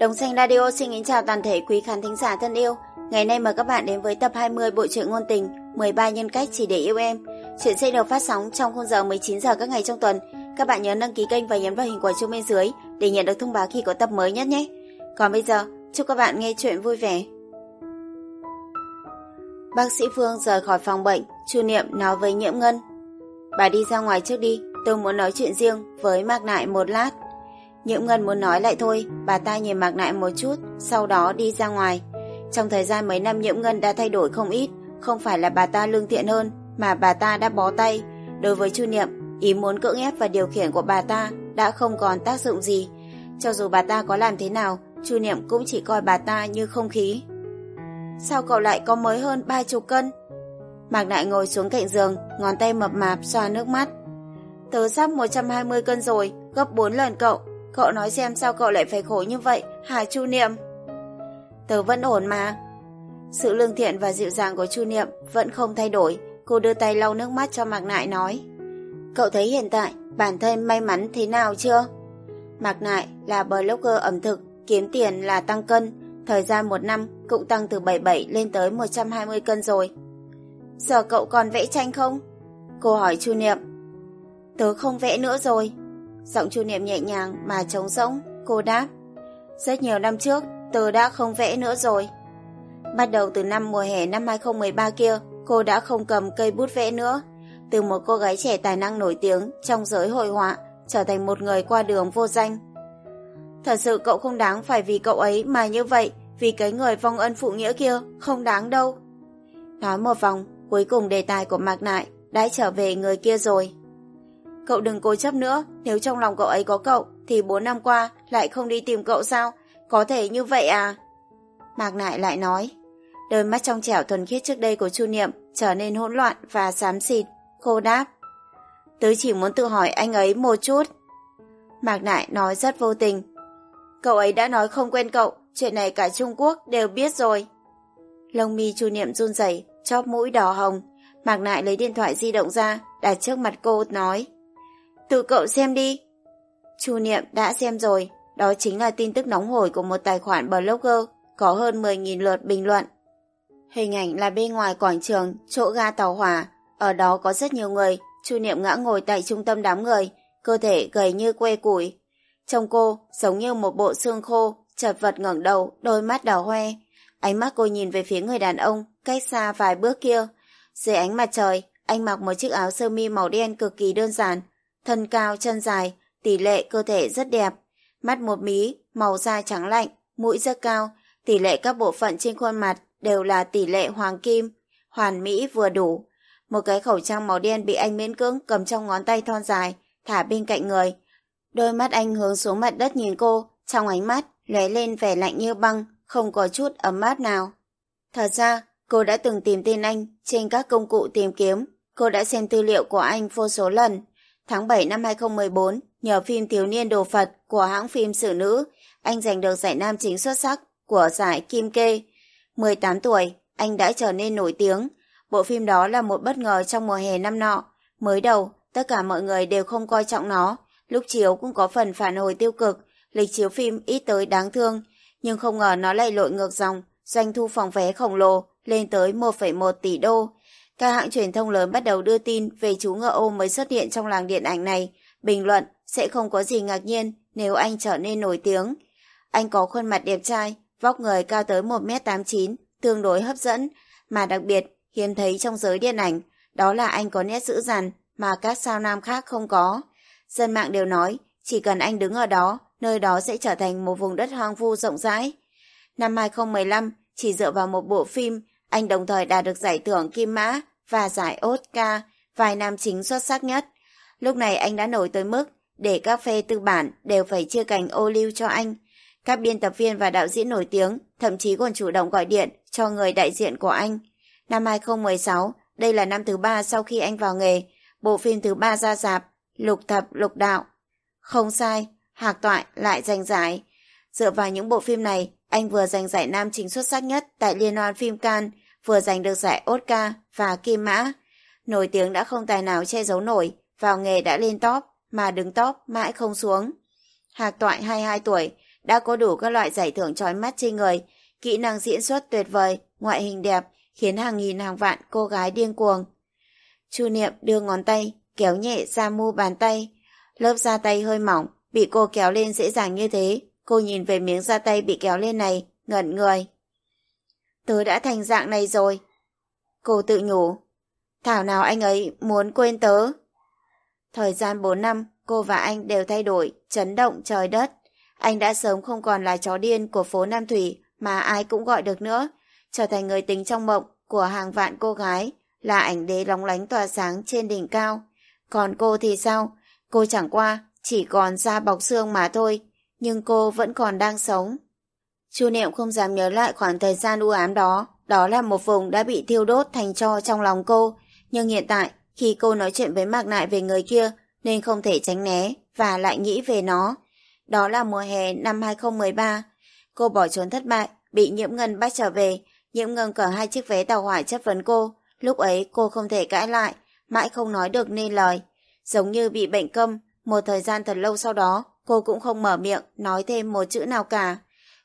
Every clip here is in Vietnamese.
Đồng Xanh Radio xin kính chào toàn thể quý khán thính giả thân yêu. Ngày nay mời các bạn đến với tập 20 bộ truyện ngôn tình 13 nhân cách chỉ để yêu em. Chuyện sẽ được phát sóng trong khung giờ 19 giờ các ngày trong tuần. Các bạn nhớ đăng ký kênh và nhấn vào hình quả chuông bên dưới để nhận được thông báo khi có tập mới nhất nhé. Còn bây giờ, chúc các bạn nghe chuyện vui vẻ. Bác sĩ Phương rời khỏi phòng bệnh, Chu Niệm nói với Nhiễm Ngân. Bà đi ra ngoài trước đi, tôi muốn nói chuyện riêng với Mạc Nại một lát. Nhiễm Ngân muốn nói lại thôi, bà ta nhìn Mạc Nại một chút, sau đó đi ra ngoài. Trong thời gian mấy năm Nhiễm Ngân đã thay đổi không ít, không phải là bà ta lương thiện hơn, mà bà ta đã bó tay. Đối với Chu Niệm, ý muốn cưỡng ép và điều khiển của bà ta đã không còn tác dụng gì. Cho dù bà ta có làm thế nào, Chu Niệm cũng chỉ coi bà ta như không khí. Sao cậu lại có mới hơn ba chục cân? Mạc Nại ngồi xuống cạnh giường, ngón tay mập mạp xoa nước mắt. Tớ sắp 120 cân rồi, gấp 4 lần cậu. Cậu nói xem sao cậu lại phải khổ như vậy, hả Chu Niệm? Tớ vẫn ổn mà. Sự lương thiện và dịu dàng của Chu Niệm vẫn không thay đổi. Cô đưa tay lau nước mắt cho Mạc Nại nói. Cậu thấy hiện tại bản thân may mắn thế nào chưa? Mạc Nại là blogger ẩm thực, kiếm tiền là tăng cân. Thời gian một năm cũng tăng từ 77 lên tới 120 cân rồi. Giờ cậu còn vẽ tranh không? Cô hỏi Chu Niệm. Tớ không vẽ nữa rồi. Giọng Chu Niệm nhẹ nhàng mà trống rỗng, cô đáp. Rất nhiều năm trước, tớ đã không vẽ nữa rồi. Bắt đầu từ năm mùa hè năm 2013 kia, cô đã không cầm cây bút vẽ nữa. Từ một cô gái trẻ tài năng nổi tiếng trong giới hội họa, trở thành một người qua đường vô danh. Thật sự cậu không đáng phải vì cậu ấy mà như vậy, vì cái người vong ân phụ nghĩa kia không đáng đâu. Nói một vòng, cuối cùng đề tài của Mạc Nại đã trở về người kia rồi. Cậu đừng cố chấp nữa, nếu trong lòng cậu ấy có cậu, thì 4 năm qua lại không đi tìm cậu sao? Có thể như vậy à? Mạc Nại lại nói, đôi mắt trong trẻo thuần khiết trước đây của Chu Niệm trở nên hỗn loạn và xám xịt. Cô đáp, tớ chỉ muốn tự hỏi anh ấy một chút. Mạc Nại nói rất vô tình. Cậu ấy đã nói không quen cậu, chuyện này cả Trung Quốc đều biết rồi. Lông mi Chu Niệm run rẩy, chóp mũi đỏ hồng. Mạc Nại lấy điện thoại di động ra, đặt trước mặt cô nói. Tự cậu xem đi. Chu Niệm đã xem rồi, đó chính là tin tức nóng hổi của một tài khoản blogger có hơn 10.000 lượt bình luận. Hình ảnh là bên ngoài quảng trường, chỗ ga tàu hỏa, ở đó có rất nhiều người, Chu Niệm ngã ngồi tại trung tâm đám người, cơ thể gầy như que củi. Trông cô giống như một bộ xương khô, chật vật ngẩng đầu, đôi mắt đỏ hoe. Ánh mắt cô nhìn về phía người đàn ông, cách xa vài bước kia. Dưới ánh mặt trời, anh mặc một chiếc áo sơ mi màu đen cực kỳ đơn giản, thân cao chân dài, tỷ lệ cơ thể rất đẹp, mắt một mí, màu da trắng lạnh, mũi rất cao, tỷ lệ các bộ phận trên khuôn mặt đều là tỷ lệ hoàng kim, hoàn mỹ vừa đủ. Một cái khẩu trang màu đen bị anh miễn cưỡng cầm trong ngón tay thon dài, thả bên cạnh người. Đôi mắt anh hướng xuống mặt đất nhìn cô, trong ánh mắt lóe lên vẻ lạnh như băng, không có chút ấm áp nào. Thật ra, cô đã từng tìm tên anh trên các công cụ tìm kiếm, cô đã xem tư liệu của anh vô số lần. Tháng 7 năm 2014, nhờ phim Thiếu niên đồ Phật của hãng phim Sử Nữ, anh giành được giải nam chính xuất sắc của giải Kim Kê. 18 tuổi, anh đã trở nên nổi tiếng. Bộ phim đó là một bất ngờ trong mùa hè năm nọ. Mới đầu, tất cả mọi người đều không coi trọng nó. Lúc chiếu cũng có phần phản hồi tiêu cực, lịch chiếu phim ít tới đáng thương. Nhưng không ngờ nó lại lội ngược dòng, doanh thu phòng vé khổng lồ, lên tới 1,1 tỷ đô. Các hãng truyền thông lớn bắt đầu đưa tin về chú ngựa ô mới xuất hiện trong làng điện ảnh này, bình luận sẽ không có gì ngạc nhiên nếu anh trở nên nổi tiếng. Anh có khuôn mặt đẹp trai, vóc người cao tới 1m89, tương đối hấp dẫn, mà đặc biệt hiếm thấy trong giới điện ảnh, đó là anh có nét dữ dằn mà các sao nam khác không có. Dân mạng đều nói, chỉ cần anh đứng ở đó, nơi đó sẽ trở thành một vùng đất hoang vu rộng rãi. Năm 2015, chỉ dựa vào một bộ phim, anh đồng thời đạt được giải thưởng Kim Mã và giải Oscar, vài nam chính xuất sắc nhất. Lúc này anh đã nổi tới mức để các phê tư bản đều phải chia cành ô lưu cho anh. Các biên tập viên và đạo diễn nổi tiếng thậm chí còn chủ động gọi điện cho người đại diện của anh. Năm 2016, đây là năm thứ ba sau khi anh vào nghề, bộ phim thứ ba ra dạp, Lục Thập Lục Đạo. Không sai, Hạc Toại lại giành giải. Dựa vào những bộ phim này, anh vừa giành giải nam chính xuất sắc nhất tại Liên hoan phim Cannes, vừa giành được giải Oscar và Kim Mã. Nổi tiếng đã không tài nào che giấu nổi, vào nghề đã lên top, mà đứng top mãi không xuống. Hạc Toại 22 tuổi, đã có đủ các loại giải thưởng trói mắt trên người, kỹ năng diễn xuất tuyệt vời, ngoại hình đẹp, khiến hàng nghìn hàng vạn cô gái điên cuồng. Chu Niệm đưa ngón tay, kéo nhẹ ra mu bàn tay. Lớp da tay hơi mỏng, bị cô kéo lên dễ dàng như thế. Cô nhìn về miếng da tay bị kéo lên này, ngẩn người. Tớ đã thành dạng này rồi. Cô tự nhủ. Thảo nào anh ấy muốn quên tớ. Thời gian 4 năm, cô và anh đều thay đổi, chấn động trời đất. Anh đã sớm không còn là chó điên của phố Nam Thủy mà ai cũng gọi được nữa, trở thành người tính trong mộng của hàng vạn cô gái, là ảnh đế lóng lánh tỏa sáng trên đỉnh cao. Còn cô thì sao? Cô chẳng qua, chỉ còn da bọc xương mà thôi, nhưng cô vẫn còn đang sống. Chu Niệm không dám nhớ lại khoảng thời gian u ám đó, đó là một vùng đã bị thiêu đốt thành tro trong lòng cô. Nhưng hiện tại, khi cô nói chuyện với Mạc Nại về người kia, nên không thể tránh né và lại nghĩ về nó. Đó là mùa hè năm 2013. Cô bỏ trốn thất bại, bị Nhiễm Ngân bắt trở về. Nhiễm Ngân cởi hai chiếc vé tàu hỏa chất vấn cô. Lúc ấy cô không thể cãi lại, mãi không nói được nên lời. Giống như bị bệnh câm, một thời gian thật lâu sau đó, cô cũng không mở miệng, nói thêm một chữ nào cả.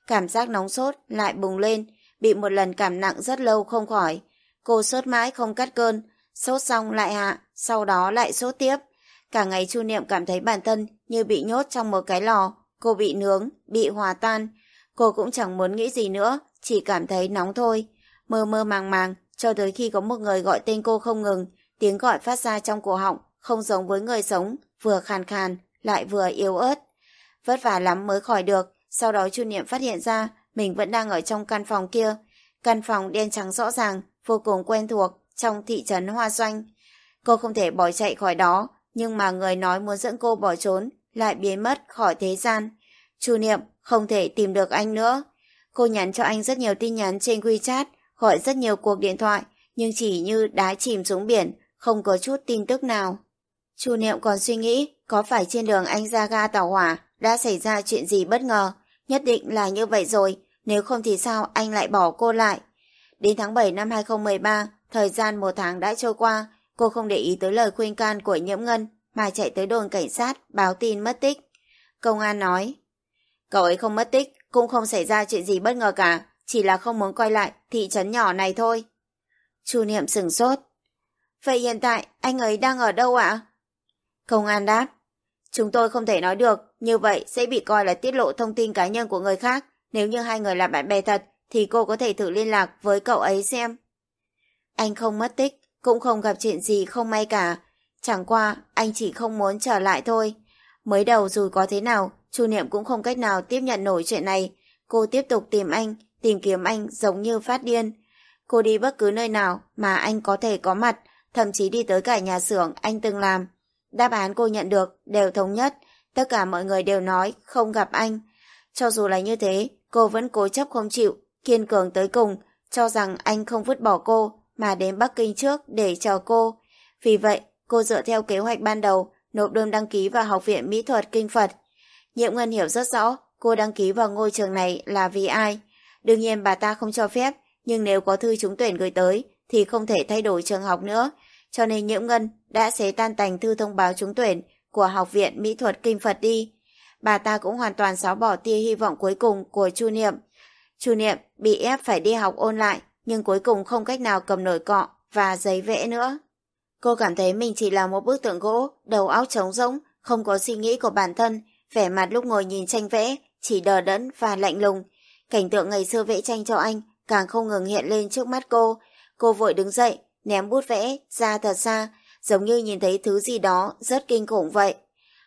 Cảm giác nóng sốt lại bùng lên, bị một lần cảm nặng rất lâu không khỏi. Cô sốt mãi không cắt cơn, sốt xong lại hạ, sau đó lại sốt tiếp. Cả ngày Chu Niệm cảm thấy bản thân như bị nhốt trong một cái lò, cô bị nướng, bị hòa tan. Cô cũng chẳng muốn nghĩ gì nữa, chỉ cảm thấy nóng thôi. Mơ mơ màng màng, cho tới khi có một người gọi tên cô không ngừng, tiếng gọi phát ra trong cổ họng, không giống với người sống, vừa khàn khàn, lại vừa yếu ớt. Vất vả lắm mới khỏi được, sau đó Chu Niệm phát hiện ra mình vẫn đang ở trong căn phòng kia. Căn phòng đen trắng rõ ràng, vô cùng quen thuộc, trong thị trấn Hoa Doanh. Cô không thể bỏ chạy khỏi đó, nhưng mà người nói muốn dẫn cô bỏ trốn lại biến mất khỏi thế gian. Chu Niệm không thể tìm được anh nữa. Cô nhắn cho anh rất nhiều tin nhắn trên WeChat, gọi rất nhiều cuộc điện thoại, nhưng chỉ như đá chìm xuống biển, không có chút tin tức nào. Chu Niệm còn suy nghĩ có phải trên đường anh ra ga tàu hỏa đã xảy ra chuyện gì bất ngờ. Nhất định là như vậy rồi, nếu không thì sao anh lại bỏ cô lại. Đến tháng 7 năm 2013, thời gian một tháng đã trôi qua, cô không để ý tới lời khuyên can của Nhiễm Ngân mà chạy tới đồn cảnh sát báo tin mất tích. Công an nói, cậu ấy không mất tích, cũng không xảy ra chuyện gì bất ngờ cả, chỉ là không muốn quay lại thị trấn nhỏ này thôi. Chu Niệm sừng sốt. Vậy hiện tại anh ấy đang ở đâu ạ? Công an đáp. Chúng tôi không thể nói được, như vậy sẽ bị coi là tiết lộ thông tin cá nhân của người khác. Nếu như hai người là bạn bè thật, thì cô có thể thử liên lạc với cậu ấy xem. Anh không mất tích, cũng không gặp chuyện gì không may cả. Chẳng qua, anh chỉ không muốn trở lại thôi. Mới đầu dù có thế nào, Chu Niệm cũng không cách nào tiếp nhận nổi chuyện này. Cô tiếp tục tìm anh, tìm kiếm anh giống như phát điên. Cô đi bất cứ nơi nào mà anh có thể có mặt, thậm chí đi tới cả nhà xưởng anh từng làm. Đáp án cô nhận được đều thống nhất, tất cả mọi người đều nói không gặp anh. Cho dù là như thế, cô vẫn cố chấp không chịu, kiên cường tới cùng, cho rằng anh không vứt bỏ cô mà đến Bắc Kinh trước để chờ cô. Vì vậy, cô dựa theo kế hoạch ban đầu, nộp đơn đăng ký vào Học viện Mỹ thuật Kinh Phật. Nhiệm Ngân hiểu rất rõ cô đăng ký vào ngôi trường này là vì ai. Đương nhiên bà ta không cho phép, nhưng nếu có thư trúng tuyển gửi tới thì không thể thay đổi trường học nữa, cho nên Nhiễm Ngân đã xé tan tành thư thông báo trúng tuyển của Học viện Mỹ thuật Kinh Phật đi. Bà ta cũng hoàn toàn xóa bỏ tia hy vọng cuối cùng của Chu Niệm. Chu Niệm bị ép phải đi học ôn lại, nhưng cuối cùng không cách nào cầm nổi cọ và giấy vẽ nữa. Cô cảm thấy mình chỉ là một bức tượng gỗ, đầu óc trống rỗng, không có suy nghĩ của bản thân, vẻ mặt lúc ngồi nhìn tranh vẽ, chỉ đờ đẫn và lạnh lùng. Cảnh tượng ngày xưa vẽ tranh cho anh càng không ngừng hiện lên trước mắt cô. Cô vội đứng dậy, ném bút vẽ ra thật xa, giống như nhìn thấy thứ gì đó rất kinh khủng vậy.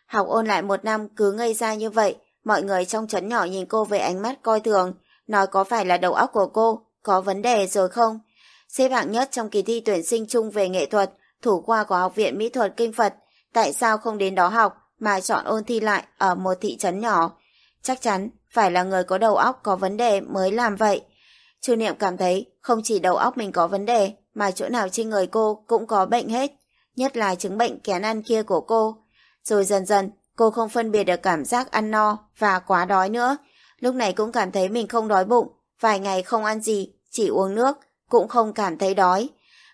Học ôn lại một năm cứ ngây ra như vậy, mọi người trong trấn nhỏ nhìn cô với ánh mắt coi thường, nói có phải là đầu óc của cô có vấn đề rồi không? Xếp hạng nhất trong kỳ thi tuyển sinh chung về nghệ thuật, thủ khoa của Học viện Mỹ thuật Kinh Phật, tại sao không đến đó học mà chọn ôn thi lại ở một thị trấn nhỏ? Chắc chắn phải là người có đầu óc có vấn đề mới làm vậy. Chu Niệm cảm thấy không chỉ đầu óc mình có vấn đề mà chỗ nào trên người cô cũng có bệnh hết, nhất là chứng bệnh kén ăn kia của cô. Rồi dần dần, cô không phân biệt được cảm giác ăn no và quá đói nữa. Lúc này cũng cảm thấy mình không đói bụng, vài ngày không ăn gì, chỉ uống nước, cũng không cảm thấy đói.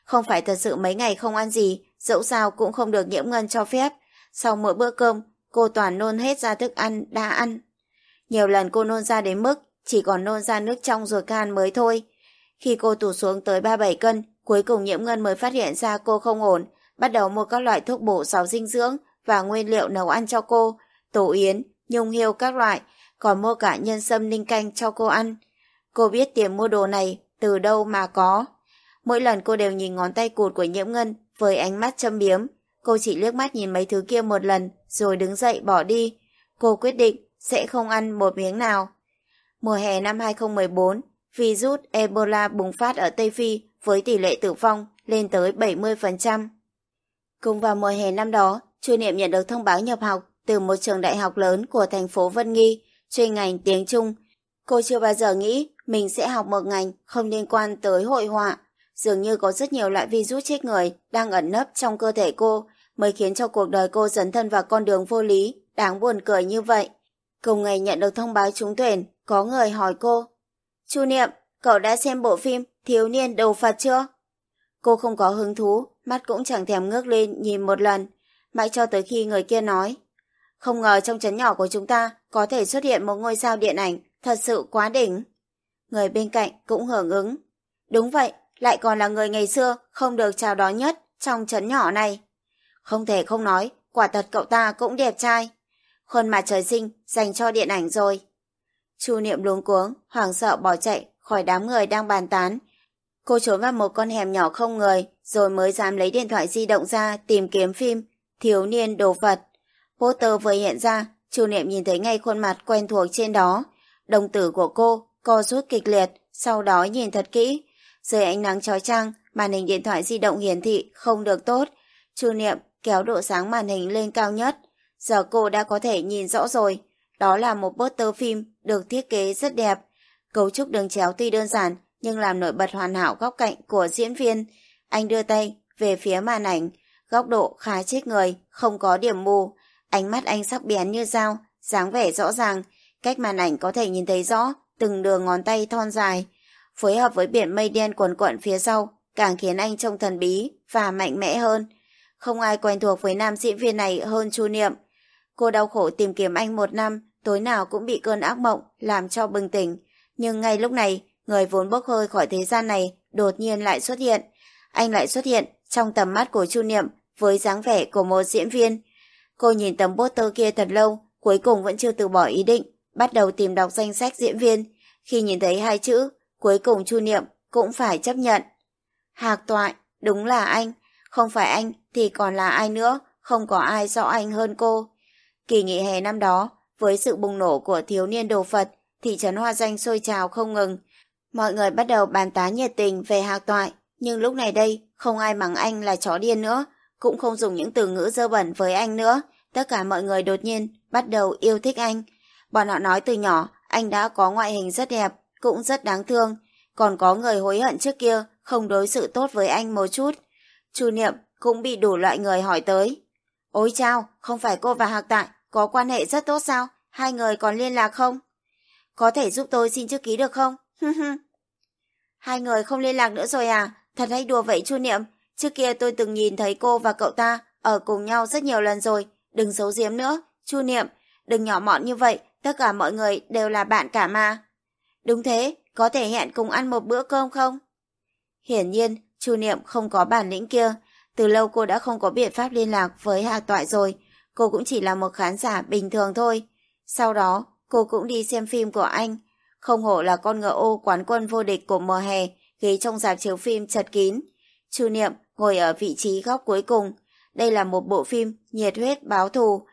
Không phải thật sự mấy ngày không ăn gì, dẫu sao cũng không được nhiễm ngân cho phép. Sau mỗi bữa cơm, cô toàn nôn hết ra thức ăn đã ăn. Nhiều lần cô nôn ra đến mức chỉ còn nôn ra nước trong ruột can mới thôi. Khi cô tụt xuống tới 37 cân, cuối cùng Nhiễm Ngân mới phát hiện ra cô không ổn, bắt đầu mua các loại thuốc bổ giàu dinh dưỡng và nguyên liệu nấu ăn cho cô, tổ yến, nhung hiêu các loại, còn mua cả nhân sâm ninh canh cho cô ăn. Cô biết tiền mua đồ này từ đâu mà có. Mỗi lần cô đều nhìn ngón tay cụt của Nhiễm Ngân với ánh mắt châm biếm. Cô chỉ liếc mắt nhìn mấy thứ kia một lần rồi đứng dậy bỏ đi. Cô quyết định sẽ không ăn một miếng nào. Mùa hè năm 2014, virus Ebola bùng phát ở Tây Phi với tỷ lệ tử vong lên tới 70%. Cùng vào mùa hè năm đó, Chu Niệm nhận được thông báo nhập học từ một trường đại học lớn của thành phố Vân Nghi, chuyên ngành tiếng Trung. Cô chưa bao giờ nghĩ mình sẽ học một ngành không liên quan tới hội họa. Dường như có rất nhiều loại virus chết người đang ẩn nấp trong cơ thể cô mới khiến cho cuộc đời cô dấn thân vào con đường vô lý, đáng buồn cười như vậy. Cùng ngày nhận được thông báo trúng tuyển, có người hỏi cô. Chu Niệm, cậu đã xem bộ phim Thiếu niên đầu Phật chưa? Cô không có hứng thú, mắt cũng chẳng thèm ngước lên nhìn một lần, mãi cho tới khi người kia nói. Không ngờ trong trấn nhỏ của chúng ta có thể xuất hiện một ngôi sao điện ảnh, thật sự quá đỉnh. Người bên cạnh cũng hưởng ứng. Đúng vậy, lại còn là người ngày xưa không được chào đón nhất trong trấn nhỏ này. Không thể không nói, quả thật cậu ta cũng đẹp trai. Khuôn mặt trời sinh dành cho điện ảnh rồi. Chu Niệm luống cuống, hoảng sợ bỏ chạy khỏi đám người đang bàn tán. Cô trốn vào một con hẻm nhỏ không người, rồi mới dám lấy điện thoại di động ra tìm kiếm phim Thiếu niên đồ vật. Poster vừa hiện ra, Chu Niệm nhìn thấy ngay khuôn mặt quen thuộc trên đó. Đồng tử của cô co rút kịch liệt, sau đó nhìn thật kỹ. Dưới ánh nắng chói chang, màn hình điện thoại di động hiển thị không được tốt. Chu Niệm kéo độ sáng màn hình lên cao nhất. Giờ cô đã có thể nhìn rõ rồi. Đó là một poster phim được thiết kế rất đẹp. Cấu trúc đường chéo tuy đơn giản, nhưng làm nổi bật hoàn hảo góc cạnh của diễn viên. Anh đưa tay về phía màn ảnh, góc độ khá chết người, không có điểm mù. Ánh mắt anh sắc bén như dao, dáng vẻ rõ ràng, cách màn ảnh có thể nhìn thấy rõ từng đường ngón tay thon dài. Phối hợp với biển mây đen cuồn cuộn phía sau, càng khiến anh trông thần bí và mạnh mẽ hơn. Không ai quen thuộc với nam diễn viên này hơn Chu Niệm. Cô đau khổ tìm kiếm anh một năm, tối nào cũng bị cơn ác mộng làm cho bừng tỉnh. Nhưng ngay lúc này, người vốn bốc hơi khỏi thế gian này đột nhiên lại xuất hiện. Anh lại xuất hiện trong tầm mắt của Chu Niệm với dáng vẻ của một diễn viên. Cô nhìn tấm poster kia thật lâu, cuối cùng vẫn chưa từ bỏ ý định, bắt đầu tìm đọc danh sách diễn viên. Khi nhìn thấy hai chữ, cuối cùng Chu Niệm cũng phải chấp nhận. Hạc toại, đúng là anh. Không phải anh thì còn là ai nữa, không có ai rõ anh hơn cô. Kỳ nghỉ hè năm đó, với sự bùng nổ của thiếu niên đồ Phật, thị trấn Hoa Danh sôi trào không ngừng. Mọi người bắt đầu bàn tán nhiệt tình về hạc toại, nhưng lúc này đây, không ai mắng anh là chó điên nữa, cũng không dùng những từ ngữ dơ bẩn với anh nữa. Tất cả mọi người đột nhiên bắt đầu yêu thích anh. Bọn họ nói từ nhỏ, anh đã có ngoại hình rất đẹp, cũng rất đáng thương. Còn có người hối hận trước kia, không đối xử tốt với anh một chút. Chu Niệm cũng bị đủ loại người hỏi tới. Ôi chao, không phải cô và Hạc Tại có quan hệ rất tốt sao? Hai người còn liên lạc không? Có thể giúp tôi xin chữ ký được không? Hai người không liên lạc nữa rồi à? Thật hay đùa vậy Chu Niệm? Trước kia tôi từng nhìn thấy cô và cậu ta ở cùng nhau rất nhiều lần rồi. Đừng giấu giếm nữa. Chu Niệm, đừng nhỏ mọn như vậy. Tất cả mọi người đều là bạn cả mà. Đúng thế, có thể hẹn cùng ăn một bữa cơm không? Hiển nhiên, Chu Niệm không có bản lĩnh kia. Từ lâu cô đã không có biện pháp liên lạc với Hà Toại rồi. Cô cũng chỉ là một khán giả bình thường thôi. Sau đó, cô cũng đi xem phim của anh. Không hổ là con ngựa ô quán quân vô địch của mùa hè, ghế trong dạp chiếu phim chật kín. Chu Niệm ngồi ở vị trí góc cuối cùng. Đây là một bộ phim nhiệt huyết báo thù.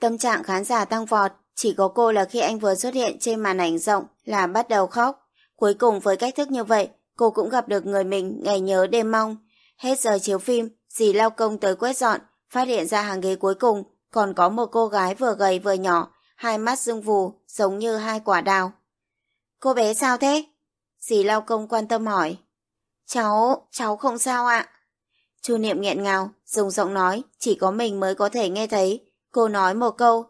Tâm trạng khán giả tăng vọt, chỉ có cô là khi anh vừa xuất hiện trên màn ảnh rộng là bắt đầu khóc. Cuối cùng với cách thức như vậy, cô cũng gặp được người mình ngày nhớ đêm mong. Hết giờ chiếu phim, dì lao công tới quét dọn, phát hiện ra hàng ghế cuối cùng, còn có một cô gái vừa gầy vừa nhỏ, hai mắt rưng vù, giống như hai quả đào. Cô bé sao thế? Dì lao công quan tâm hỏi. Cháu, cháu không sao ạ. Chu Niệm nghẹn ngào, dùng giọng nói, chỉ có mình mới có thể nghe thấy. Cô nói một câu.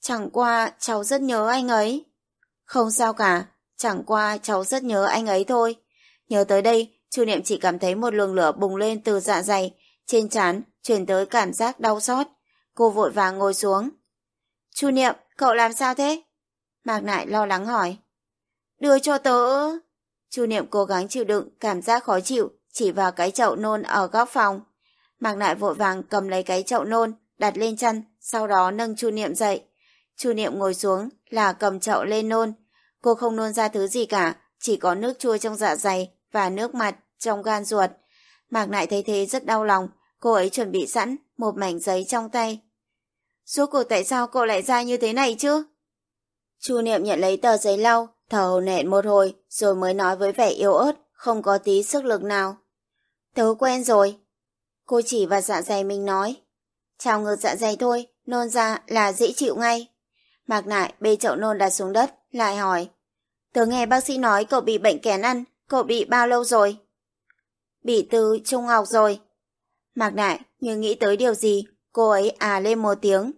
Chẳng qua, cháu rất nhớ anh ấy. Không sao cả, chẳng qua cháu rất nhớ anh ấy thôi. Nhớ tới đây, Chu Niệm chỉ cảm thấy một luồng lửa bùng lên từ dạ dày, trên trán truyền tới cảm giác đau xót. Cô vội vàng ngồi xuống. Chu Niệm, cậu làm sao thế? Mạc Nại lo lắng hỏi. Đưa cho tớ. Chu Niệm cố gắng chịu đựng cảm giác khó chịu, chỉ vào cái chậu nôn ở góc phòng. Mạc Nại vội vàng cầm lấy cái chậu nôn, đặt lên chân, sau đó nâng Chu Niệm dậy. Chu Niệm ngồi xuống là cầm chậu lên nôn. Cô không nôn ra thứ gì cả, chỉ có nước chua trong dạ dày và nước mặt trong gan ruột. Mạc Nại thấy thế rất đau lòng, cô ấy chuẩn bị sẵn một mảnh giấy trong tay. Suốt cuộc tại sao cô lại ra như thế này chứ? Chu Niệm nhận lấy tờ giấy lau, thở hổn hển một hồi, rồi mới nói với vẻ yếu ớt, không có tí sức lực nào. Tớ quen rồi. Cô chỉ vào dạ dày mình nói. Chào ngược dạ dày thôi, nôn ra là dễ chịu ngay. Mạc Nại bê chậu nôn đặt xuống đất, lại hỏi. Tớ nghe bác sĩ nói cậu bị bệnh kén ăn, cậu bị bao lâu rồi? Bị từ trung học rồi. Mạc Nại như nghĩ tới điều gì, cô ấy à lên một tiếng.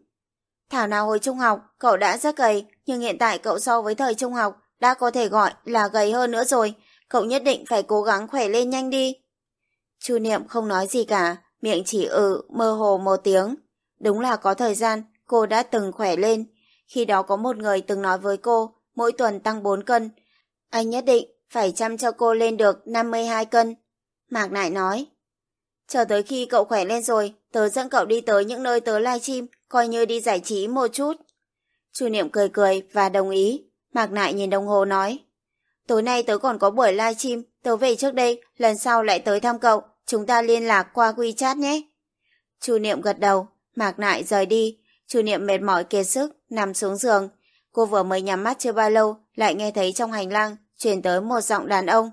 Thảo nào hồi trung học, cậu đã rất gầy, nhưng hiện tại cậu so với thời trung học đã có thể gọi là gầy hơn nữa rồi. Cậu nhất định phải cố gắng khỏe lên nhanh đi. Chu Niệm không nói gì cả, miệng chỉ ừ, mơ hồ một tiếng. Đúng là có thời gian, cô đã từng khỏe lên. Khi đó có một người từng nói với cô, mỗi tuần tăng 4 cân. Anh nhất định phải chăm cho cô lên được 52 cân. Mạc Nại nói. Chờ tới khi cậu khỏe lên rồi, tớ dẫn cậu đi tới những nơi tớ livestream, coi như đi giải trí một chút. Chu Niệm cười cười và đồng ý. Mạc Nại nhìn đồng hồ nói. Tối nay tớ còn có buổi livestream, tớ về trước đây, lần sau lại tới thăm cậu, chúng ta liên lạc qua WeChat nhé. Chu Niệm gật đầu, Mạc Nại rời đi. Chu Niệm mệt mỏi kiệt sức, nằm xuống giường. Cô vừa mới nhắm mắt chưa bao lâu, lại nghe thấy trong hành lang truyền tới một giọng đàn ông.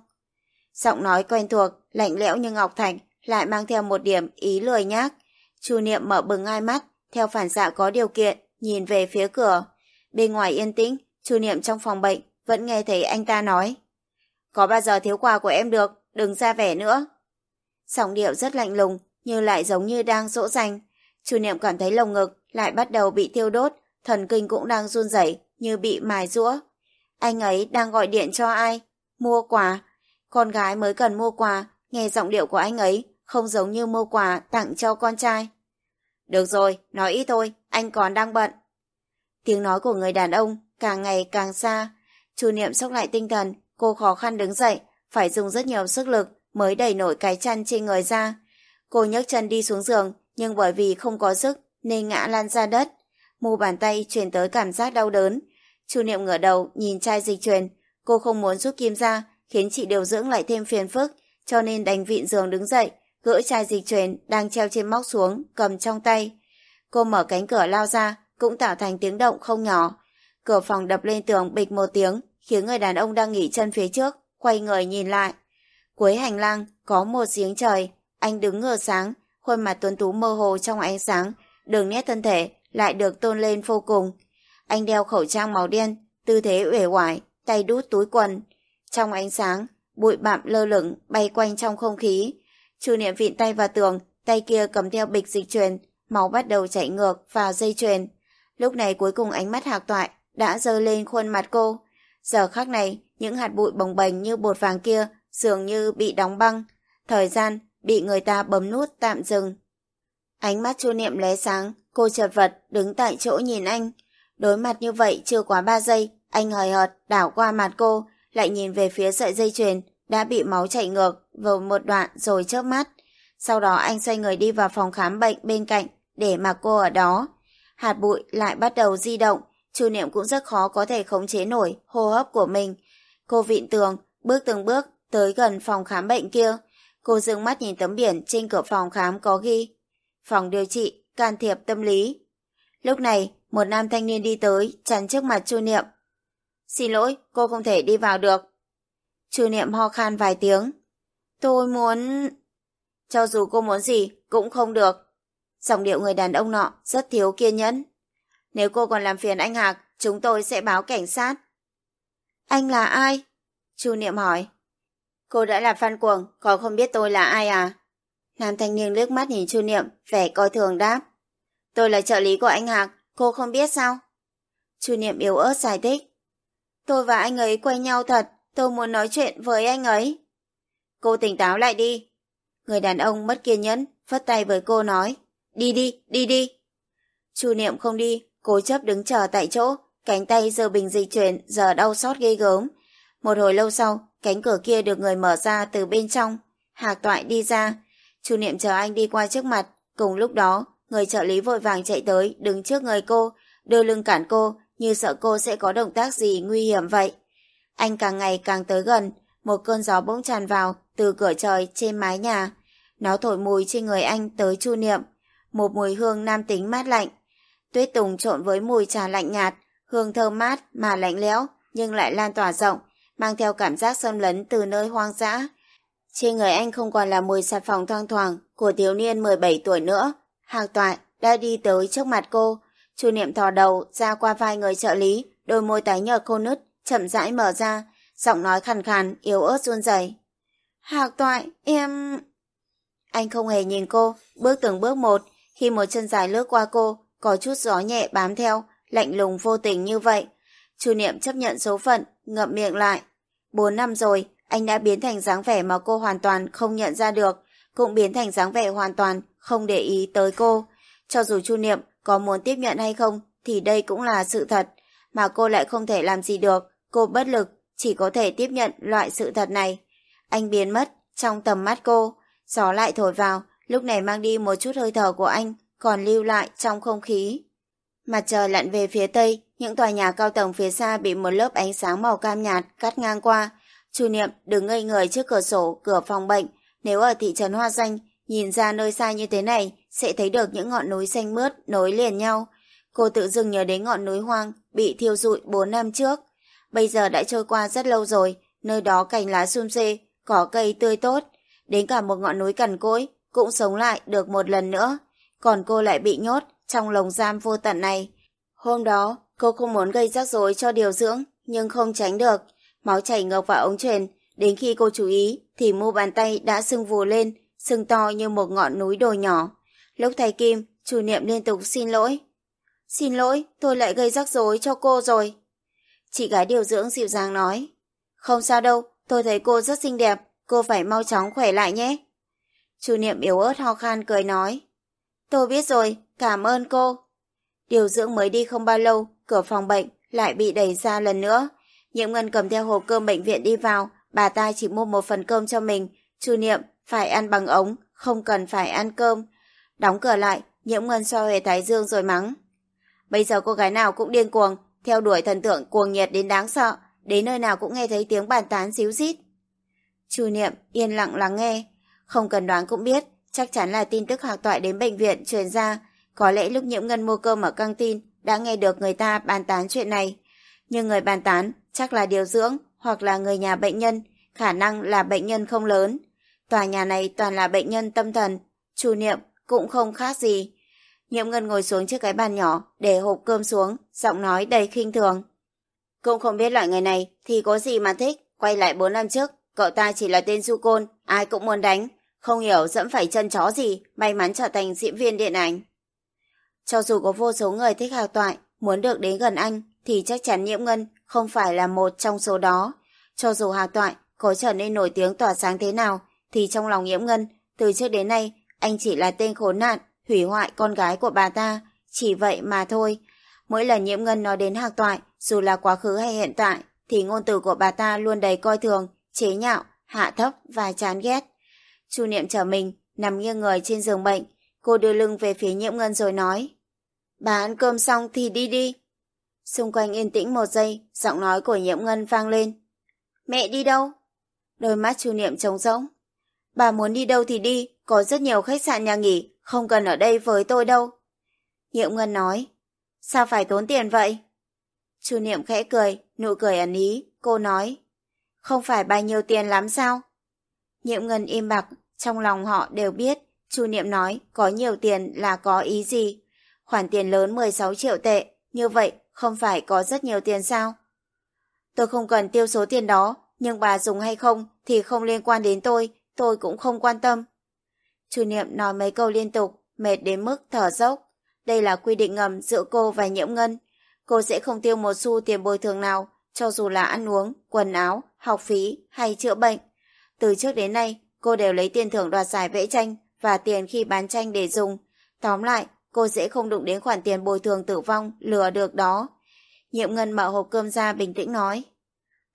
Giọng nói quen thuộc, lạnh lẽo như ngọc thạch, lại mang theo một điểm ý lười nhác. Chu Niệm mở bừng hai mắt, theo phản xạ có điều kiện, nhìn về phía cửa. Bên ngoài yên tĩnh, Chu Niệm trong phòng bệnh vẫn nghe thấy anh ta nói. Có bao giờ thiếu quà của em được, đừng ra vẻ nữa. Giọng điệu rất lạnh lùng, như lại giống như đang dỗ dành. Chu Niệm cảm thấy lồng ngực lại bắt đầu bị thiêu đốt, thần kinh cũng đang run rẩy như bị mài rũa. Anh ấy đang gọi điện cho ai? Mua quà. Con gái mới cần mua quà, nghe giọng điệu của anh ấy không giống như mua quà tặng cho con trai. Được rồi, nói ít thôi, anh còn đang bận. Tiếng nói của người đàn ông càng ngày càng xa. Chu Niệm sốc lại tinh thần, cô khó khăn đứng dậy, phải dùng rất nhiều sức lực mới đẩy nổi cái chăn trên người ra. Cô nhấc chân đi xuống giường, nhưng bởi vì không có sức nên ngã lan ra đất. Mu bàn tay truyền tới cảm giác đau đớn. Chu Niệm ngửa đầu nhìn chai dịch truyền. Cô không muốn rút kim ra, khiến chị điều dưỡng lại thêm phiền phức, cho nên đành vịn giường đứng dậy, gỡ chai dịch truyền đang treo trên móc xuống, cầm trong tay. Cô mở cánh cửa lao ra, cũng tạo thành tiếng động không nhỏ. Cửa phòng đập lên tường bịch một tiếng, khiến người đàn ông đang nghỉ chân phía trước, quay người nhìn lại. Cuối hành lang, có một giếng trời, anh đứng ngửa sáng, khuôn mặt tuấn tú mơ hồ trong ánh sáng, đường nét thân thể lại được tôn lên vô cùng. Anh đeo khẩu trang màu đen, tư thế uể oải, tay đút túi quần. Trong ánh sáng, bụi bặm lơ lửng bay quanh trong không khí. Chu niệm vịn tay vào tường, tay kia cầm theo bịch dịch truyền, máu bắt đầu chảy ngược vào dây chuyền. Lúc này cuối cùng ánh mắt hạc toại đã dơ lên khuôn mặt cô. Giờ khắc này, những hạt bụi bồng bềnh như bột vàng kia dường như bị đóng băng. Thời gian bị người ta bấm nút tạm dừng. Ánh mắt chu niệm lóe sáng, cô chật vật đứng tại chỗ nhìn anh. Đối mặt như vậy chưa quá ba giây, anh hời hợt đảo qua mặt cô, lại nhìn về phía sợi dây chuyền đã bị máu chảy ngược vào một đoạn rồi chớp mắt. Sau đó anh xoay người đi vào phòng khám bệnh bên cạnh để mặc cô ở đó. Hạt bụi lại bắt đầu di động, Chu Niệm cũng rất khó có thể khống chế nổi hô hấp của mình. Cô vịn tường, bước từng bước tới gần phòng khám bệnh kia. Cô dừng mắt nhìn tấm biển trên cửa phòng khám có ghi. Phòng điều trị, can thiệp tâm lý. Lúc này, một nam thanh niên đi tới, chắn trước mặt Chu Niệm. Xin lỗi, cô không thể đi vào được. Chu Niệm ho khan vài tiếng. Tôi muốn... Cho dù cô muốn gì, cũng không được. Giọng điệu người đàn ông nọ rất thiếu kiên nhẫn. Nếu cô còn làm phiền anh Hạc, chúng tôi sẽ báo cảnh sát. Anh là ai? Chu Niệm hỏi. Cô đã là Phan Cuồng, có không biết tôi là ai à? Nam thanh niên liếc mắt nhìn Chu Niệm, vẻ coi thường đáp. Tôi là trợ lý của anh Hạc, cô không biết sao? Chu Niệm yếu ớt giải thích. Tôi và anh ấy quen nhau thật, tôi muốn nói chuyện với anh ấy. Cô tỉnh táo lại đi. Người đàn ông mất kiên nhẫn, phất tay với cô nói. Đi đi, đi đi. Chu Niệm không đi, cố chấp đứng chờ tại chỗ, cánh tay giờ bình di chuyển giờ đau xót ghê gớm. Một hồi lâu sau, cánh cửa kia được người mở ra từ bên trong. Hạc toại đi ra. Chu Niệm chờ anh đi qua trước mặt. Cùng lúc đó, người trợ lý vội vàng chạy tới, đứng trước người cô, đưa lưng cản cô, như sợ cô sẽ có động tác gì nguy hiểm vậy. Anh càng ngày càng tới gần, một cơn gió bỗng tràn vào từ cửa trời trên mái nhà. Nó thổi mùi trên người anh tới chu niệm, một mùi hương nam tính mát lạnh. Tuyết tùng trộn với mùi trà lạnh nhạt, hương thơm mát mà lạnh lẽo nhưng lại lan tỏa rộng, mang theo cảm giác xâm lấn từ nơi hoang dã. Trên người anh không còn là mùi xà phòng thoang thoảng của thiếu niên 17 tuổi nữa. Hạc toại đã đi tới trước mặt cô, chu niệm thò đầu ra qua vai người trợ lý, đôi môi tái nhợt khô nứt, chậm rãi mở ra, giọng nói khàn khàn, yếu ớt run rẩy. Hạc toại, em... Anh không hề nhìn cô, bước từng bước một, khi một chân dài lướt qua cô, có chút gió nhẹ bám theo, lạnh lùng vô tình như vậy. Chu Niệm chấp nhận số phận, ngậm miệng lại. Bốn năm rồi, anh đã biến thành dáng vẻ mà cô hoàn toàn không nhận ra được, cũng biến thành dáng vẻ hoàn toàn không để ý tới cô. Cho dù Chu Niệm có muốn tiếp nhận hay không, thì đây cũng là sự thật, mà cô lại không thể làm gì được, cô bất lực, chỉ có thể tiếp nhận loại sự thật này. Anh biến mất trong tầm mắt cô, gió lại thổi vào, lúc này mang đi một chút hơi thở của anh, còn lưu lại trong không khí. Mặt trời lặn về phía tây, những tòa nhà cao tầng phía xa bị một lớp ánh sáng màu cam nhạt cắt ngang qua. Chu Niệm đứng ngây người trước cửa sổ, cửa phòng bệnh. Nếu ở thị trấn Hoa Danh, nhìn ra nơi xa như thế này, sẽ thấy được những ngọn núi xanh mướt nối liền nhau. Cô tự dưng nhớ đến ngọn núi hoang bị thiêu rụi 4 năm trước. Bây giờ đã trôi qua rất lâu rồi, nơi đó cành lá sum xê, cỏ cây tươi tốt. Đến cả một ngọn núi cằn cỗi cũng sống lại được một lần nữa. Còn cô lại bị nhốt trong lồng giam vô tận này. Hôm đó, cô không muốn gây rắc rối cho điều dưỡng, nhưng không tránh được. Máu chảy ngược vào ống truyền, đến khi cô chú ý thì mu bàn tay đã sưng vù lên, sưng to như một ngọn núi đồi nhỏ. Lúc thầy Kim, chủ niệm liên tục xin lỗi. Xin lỗi, tôi lại gây rắc rối cho cô rồi. Chị gái điều dưỡng dịu dàng nói. Không sao đâu, tôi thấy cô rất xinh đẹp, cô phải mau chóng khỏe lại nhé. Chủ niệm yếu ớt ho khan cười nói. Tôi biết rồi, cảm ơn cô. Điều dưỡng mới đi không bao lâu, cửa phòng bệnh lại bị đẩy ra lần nữa. Nhiệm Ngân cầm theo hộp cơm bệnh viện đi vào, bà ta chỉ mua một phần cơm cho mình. Chu Niệm phải ăn bằng ống, không cần phải ăn cơm. Đóng cửa lại, Nhiễm Ngân soi về thái dương rồi mắng. Bây giờ cô gái nào cũng điên cuồng, theo đuổi thần tượng cuồng nhiệt đến đáng sợ, đến nơi nào cũng nghe thấy tiếng bàn tán xíu xít. Chu Niệm yên lặng lắng nghe, không cần đoán cũng biết, chắc chắn là tin tức hạc toại đến bệnh viện truyền ra, có lẽ lúc Nhiễm Ngân mua cơm ở căng tin đã nghe được người ta bàn tán chuyện này. Nhưng người bàn tán chắc là điều dưỡng hoặc là người nhà bệnh nhân, khả năng là bệnh nhân không lớn. Tòa nhà này toàn là bệnh nhân tâm thần, chủ niệm cũng không khác gì. Nhiễm Ngân ngồi xuống trước cái bàn nhỏ, để hộp cơm xuống, giọng nói đầy khinh thường. Cũng không biết loại người này thì có gì mà thích, quay lại 4 năm trước, cậu ta chỉ là tên du côn, ai cũng muốn đánh, không hiểu dẫm phải chân chó gì, may mắn trở thành diễn viên điện ảnh. Cho dù có vô số người thích hào toại, muốn được đến gần anh, thì chắc chắn Nhiễm Ngân không phải là một trong số đó. Cho dù hào toại có trở nên nổi tiếng tỏa sáng thế nào, thì trong lòng Nhiễm Ngân, từ trước đến nay, anh chỉ là tên khốn nạn, hủy hoại con gái của bà ta, chỉ vậy mà thôi. Mỗi lần Nhiễm Ngân nói đến hạc toại, dù là quá khứ hay hiện tại, thì ngôn từ của bà ta luôn đầy coi thường, chế nhạo, hạ thấp và chán ghét. Chu Niệm trở mình, nằm nghiêng người trên giường bệnh, cô đưa lưng về phía Nhiễm Ngân rồi nói. Bà ăn cơm xong thì đi đi. Xung quanh yên tĩnh một giây, giọng nói của Nhiễm Ngân vang lên. Mẹ đi đâu? Đôi mắt Chu Niệm trống rỗng. Bà muốn đi đâu thì đi, có rất nhiều khách sạn nhà nghỉ, không cần ở đây với tôi đâu. Nhiễm Ngân nói. Sao phải tốn tiền vậy? Chu Niệm khẽ cười, nụ cười ẩn ý, cô nói. Không phải bao nhiêu tiền lắm sao? Niệm Ngân im bặt, trong lòng họ đều biết, Chu Niệm nói có nhiều tiền là có ý gì. Khoản tiền lớn 16 triệu tệ, như vậy không phải có rất nhiều tiền sao? Tôi không cần tiêu số tiền đó, nhưng bà dùng hay không thì không liên quan đến tôi, tôi cũng không quan tâm. Chu Niệm nói mấy câu liên tục, mệt đến mức thở dốc. Đây là quy định ngầm giữa cô và Nhiễm Ngân. Cô sẽ không tiêu một xu tiền bồi thường nào, cho dù là ăn uống, quần áo, học phí hay chữa bệnh. Từ trước đến nay, cô đều lấy tiền thưởng đoạt giải vẽ tranh và tiền khi bán tranh để dùng. Tóm lại, cô sẽ không đụng đến khoản tiền bồi thường tử vong lừa được đó. Nhiệm Ngân mở hộp cơm ra bình tĩnh nói.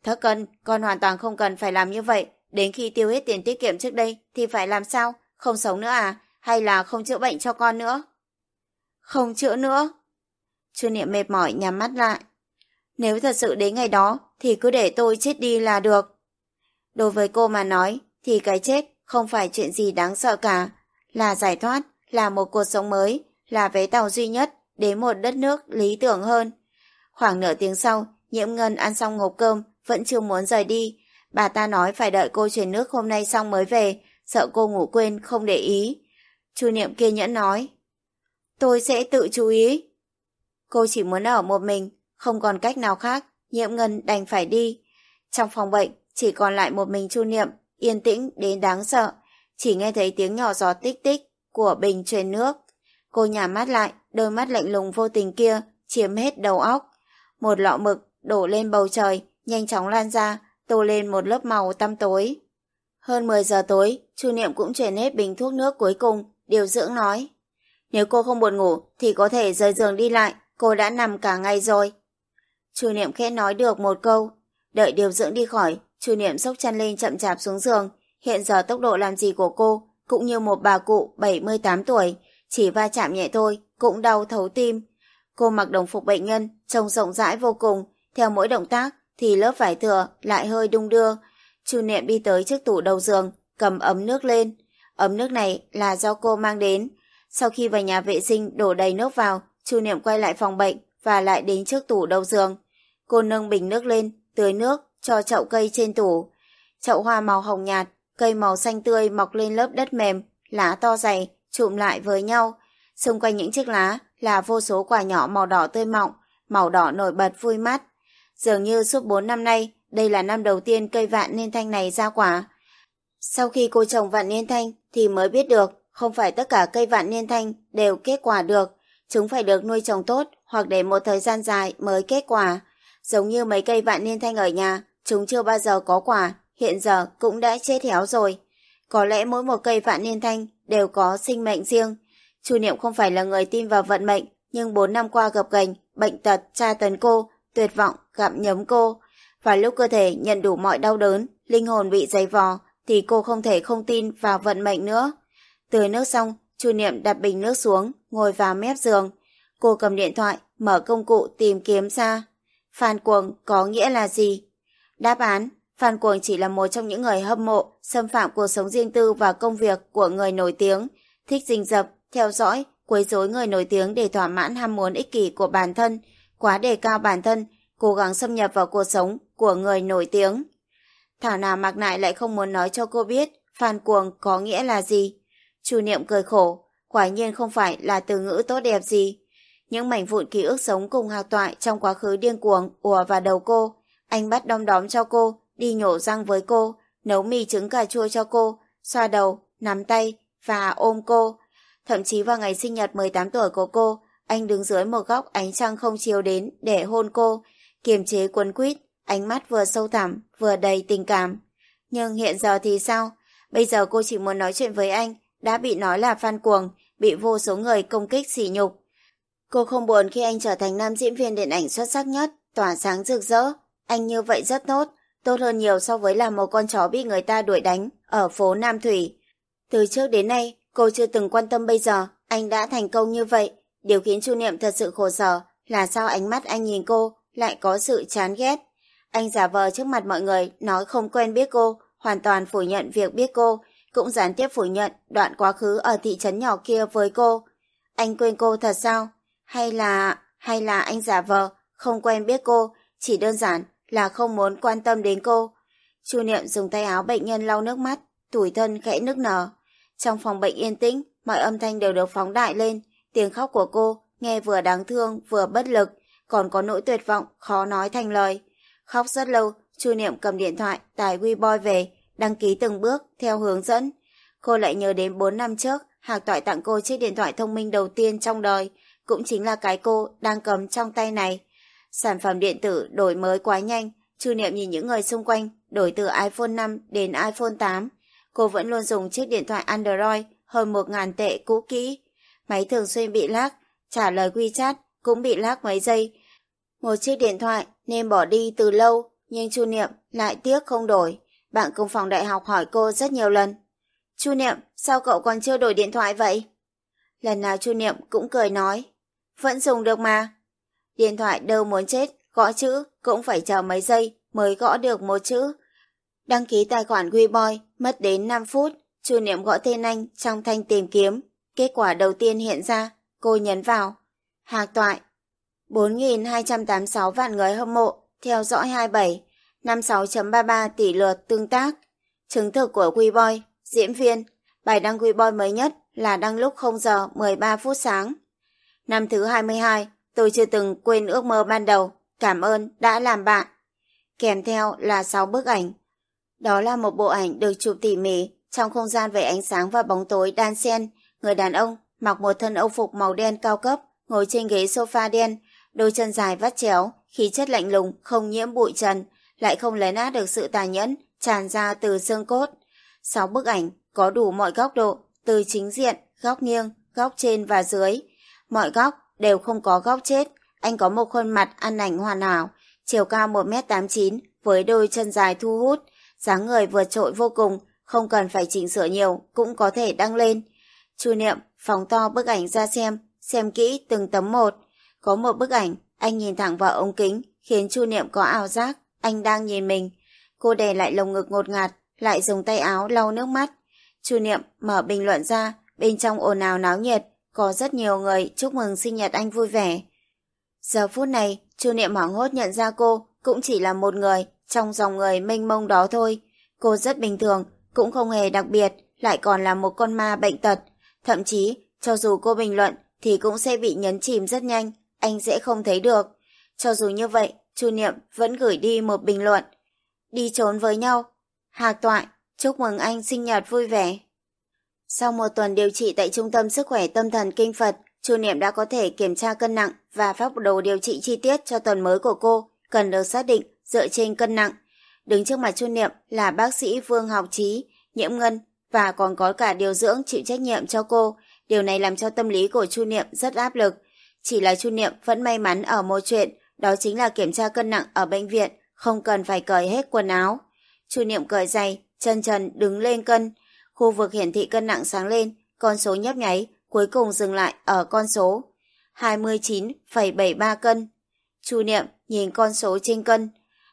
Thất cân, con hoàn toàn không cần phải làm như vậy. Đến khi tiêu hết tiền tiết kiệm trước đây thì phải làm sao? Không sống nữa à? Hay là không chữa bệnh cho con nữa? Không chữa nữa. Chu Niệm mệt mỏi nhắm mắt lại. Nếu thật sự đến ngày đó thì cứ để tôi chết đi là được. Đối với cô mà nói thì cái chết không phải chuyện gì đáng sợ cả. Là giải thoát, là một cuộc sống mới, là vé tàu duy nhất đến một đất nước lý tưởng hơn. Khoảng nửa tiếng sau, Nhiễm Ngân ăn xong hộp cơm, vẫn chưa muốn rời đi. Bà ta nói phải đợi cô chuyển nước hôm nay xong mới về, sợ cô ngủ quên không để ý. Chu Niệm kiên nhẫn nói, tôi sẽ tự chú ý. Cô chỉ muốn ở một mình, không còn cách nào khác, Nhiễm Ngân đành phải đi. Trong phòng bệnh, chỉ còn lại một mình Chu Niệm, yên tĩnh đến đáng sợ. Chỉ nghe thấy tiếng nhỏ gió tích tích của bình truyền nước. Cô nhả mắt lại, đôi mắt lạnh lùng vô tình kia chiếm hết đầu óc. Một lọ mực đổ lên bầu trời, nhanh chóng lan ra, tô lên một lớp màu tăm tối. Hơn 10 giờ tối, Chu Niệm cũng chuyển hết bình thuốc nước cuối cùng, điều dưỡng nói. Nếu cô không buồn ngủ thì có thể rời giường đi lại, cô đã nằm cả ngày rồi. Chu Niệm khẽ nói được một câu, đợi điều dưỡng đi khỏi, Chu Niệm sốc chân lên chậm chạp xuống giường, hiện giờ tốc độ làm gì của cô cũng như một bà cụ 78 tuổi, chỉ va chạm nhẹ thôi cũng đau thấu tim. Cô mặc đồng phục bệnh nhân, trông rộng rãi vô cùng, theo mỗi động tác thì lớp vải thừa lại hơi đung đưa. Chu Niệm đi tới trước tủ đầu giường, cầm ấm nước lên. Ấm nước này là do cô mang đến. Sau khi vào nhà vệ sinh đổ đầy nước vào, Chu Niệm quay lại phòng bệnh và lại đến trước tủ đầu giường. Cô nâng bình nước lên, tưới nước cho chậu cây trên tủ. Chậu hoa màu hồng nhạt, cây màu xanh tươi mọc lên lớp đất mềm, lá to dày, trụm lại với nhau. Xung quanh những chiếc lá là vô số quả nhỏ màu đỏ tươi mọng, màu đỏ nổi bật vui mắt. Dường như suốt 4 năm nay, đây là năm đầu tiên cây vạn niên thanh này ra quả. Sau khi cô trồng vạn niên thanh thì mới biết được không phải tất cả cây vạn niên thanh đều kết quả được. Chúng phải được nuôi trồng tốt hoặc để một thời gian dài mới kết quả. Giống như mấy cây vạn niên thanh ở nhà, chúng chưa bao giờ có quả, hiện giờ cũng đã chết héo rồi. Có lẽ mỗi một cây vạn niên thanh đều có sinh mệnh riêng. Chu Niệm không phải là người tin vào vận mệnh, nhưng 4 năm qua gặp gành, bệnh tật, tra tấn cô, tuyệt vọng, gặm nhấm cô. Và lúc cơ thể nhận đủ mọi đau đớn, linh hồn bị dày vò, thì cô không thể không tin vào vận mệnh nữa. Tưới nước xong, Chu Niệm đặt bình nước xuống, ngồi vào mép giường. Cô cầm điện thoại, mở công cụ tìm kiếm ra. Phan cuồng có nghĩa là gì? Đáp án, Phan cuồng chỉ là một trong những người hâm mộ, xâm phạm cuộc sống riêng tư và công việc của người nổi tiếng, thích rình rập, theo dõi, quấy rối người nổi tiếng để thỏa mãn ham muốn ích kỷ của bản thân, quá đề cao bản thân, cố gắng xâm nhập vào cuộc sống của người nổi tiếng. Thảo nào Mạc Nại lại không muốn nói cho cô biết Phan cuồng có nghĩa là gì. Chu Niệm cười khổ, quả nhiên không phải là từ ngữ tốt đẹp gì. Những mảnh vụn ký ức sống cùng hạc toại trong quá khứ điên cuồng ùa vào đầu cô. Anh bắt đom đóm cho cô, đi nhổ răng với cô, nấu mì trứng cà chua cho cô, xoa đầu, nắm tay và ôm cô. Thậm chí vào ngày sinh nhật 18 tuổi của cô, anh đứng dưới một góc ánh trăng không chiếu đến để hôn cô, kiềm chế quấn quýt, ánh mắt vừa sâu thẳm, vừa đầy tình cảm. Nhưng hiện giờ thì sao? Bây giờ cô chỉ muốn nói chuyện với anh, đã bị nói là phan cuồng, bị vô số người công kích sỉ nhục. Cô không buồn khi anh trở thành nam diễn viên điện ảnh xuất sắc nhất, tỏa sáng rực rỡ. Anh như vậy rất tốt, tốt hơn nhiều so với là một con chó bị người ta đuổi đánh ở phố Nam Thủy. Từ trước đến nay, cô chưa từng quan tâm bây giờ anh đã thành công như vậy. Điều khiến Chu Niệm thật sự khổ sở là sao ánh mắt anh nhìn cô lại có sự chán ghét. Anh giả vờ trước mặt mọi người nói không quen biết cô, hoàn toàn phủ nhận việc biết cô, cũng gián tiếp phủ nhận đoạn quá khứ ở thị trấn nhỏ kia với cô. Anh quên cô thật sao? Hay là... hay là anh giả vờ, không quen biết cô, chỉ đơn giản là không muốn quan tâm đến cô. Chu Niệm dùng tay áo bệnh nhân lau nước mắt, tủi thân khẽ nức nở. Trong phòng bệnh yên tĩnh, mọi âm thanh đều được phóng đại lên, tiếng khóc của cô nghe vừa đáng thương vừa bất lực, còn có nỗi tuyệt vọng khó nói thành lời. Khóc rất lâu, Chu Niệm cầm điện thoại tải WeBoy về, đăng ký từng bước theo hướng dẫn. Cô lại nhớ đến 4 năm trước, Hạc Toại tặng cô chiếc điện thoại thông minh đầu tiên trong đời, cũng chính là cái cô đang cầm trong tay này. Sản phẩm điện tử đổi mới quá nhanh, Chu Niệm nhìn những người xung quanh đổi từ iPhone 5 đến iPhone 8. Cô vẫn luôn dùng chiếc điện thoại Android hơn 1.000 tệ cũ kỹ. Máy thường xuyên bị lag, trả lời WeChat cũng bị lag mấy giây. Một chiếc điện thoại nên bỏ đi từ lâu, nhưng Chu Niệm lại tiếc không đổi. Bạn cùng phòng đại học hỏi cô rất nhiều lần. Chu Niệm, sao cậu còn chưa đổi điện thoại vậy? Lần nào Chu Niệm cũng cười nói. Vẫn dùng được mà. Điện thoại đâu muốn chết, gõ chữ cũng phải chờ mấy giây mới gõ được một chữ. Đăng ký tài khoản WeBoy mất đến 5 phút. Chu Niệm gõ tên anh trong thanh tìm kiếm. Kết quả đầu tiên hiện ra, cô nhấn vào. Hạc toại. 4.286 vạn người hâm mộ, theo dõi 27, 56.33 tỷ lượt tương tác. Chứng thực của WeBoy, diễn viên. Bài đăng WeBoy mới nhất là đăng lúc 0 giờ 13 phút sáng. Năm thứ 22, tôi chưa từng quên ước mơ ban đầu. Cảm ơn đã làm bạn. Kèm theo là 6 bức ảnh. Đó là một bộ ảnh được chụp tỉ mỉ trong không gian về ánh sáng và bóng tối đan xen. Người đàn ông mặc một thân âu phục màu đen cao cấp, ngồi trên ghế sofa đen, đôi chân dài vắt chéo, khí chất lạnh lùng, không nhiễm bụi trần, lại không lấn át được sự tàn nhẫn tràn ra từ xương cốt. Sáu bức ảnh có đủ mọi góc độ, từ chính diện, góc nghiêng, góc trên và dưới. Mọi góc đều không có góc chết. Anh có một khuôn mặt ăn ảnh hoàn hảo, chiều cao 1m89 với đôi chân dài thu hút, dáng người vượt trội vô cùng, không cần phải chỉnh sửa nhiều cũng có thể đăng lên. Chu Niệm phóng to bức ảnh ra xem, xem kỹ từng tấm một. Có một bức ảnh, anh nhìn thẳng vào ống kính, khiến Chu Niệm có ảo giác, anh đang nhìn mình. Cô đè lại lồng ngực ngột ngạt, lại dùng tay áo lau nước mắt. Chu Niệm mở bình luận ra, bên trong ồn ào náo nhiệt, có rất nhiều người chúc mừng sinh nhật anh vui vẻ. Giờ phút này, Chu Niệm hoảng hốt nhận ra cô cũng chỉ là một người trong dòng người mênh mông đó thôi. Cô rất bình thường, cũng không hề đặc biệt, lại còn là một con ma bệnh tật. Thậm chí, cho dù cô bình luận thì cũng sẽ bị nhấn chìm rất nhanh, anh sẽ không thấy được. Cho dù như vậy, Chu Niệm vẫn gửi đi một bình luận. Đi trốn với nhau. Hạc toại, chúc mừng anh sinh nhật vui vẻ. Sau một tuần điều trị tại Trung tâm Sức khỏe Tâm thần Kinh Phật, Chu Niệm đã có thể kiểm tra cân nặng và phác đồ điều trị chi tiết cho tuần mới của cô, cần được xác định dựa trên cân nặng. Đứng trước mặt Chu Niệm là bác sĩ Vương Học Trí, Nhiễm Ngân và còn có cả điều dưỡng chịu trách nhiệm cho cô. Điều này làm cho tâm lý của Chu Niệm rất áp lực. Chỉ là Chu Niệm vẫn may mắn ở một chuyện, đó chính là kiểm tra cân nặng ở bệnh viện, không cần phải cởi hết quần áo. Chu Niệm cởi giày, chân trần đứng lên cân. Khu vực hiển thị cân nặng sáng lên, con số nhấp nháy, cuối cùng dừng lại ở con số 29,73 cân. Chu Niệm nhìn con số trên cân.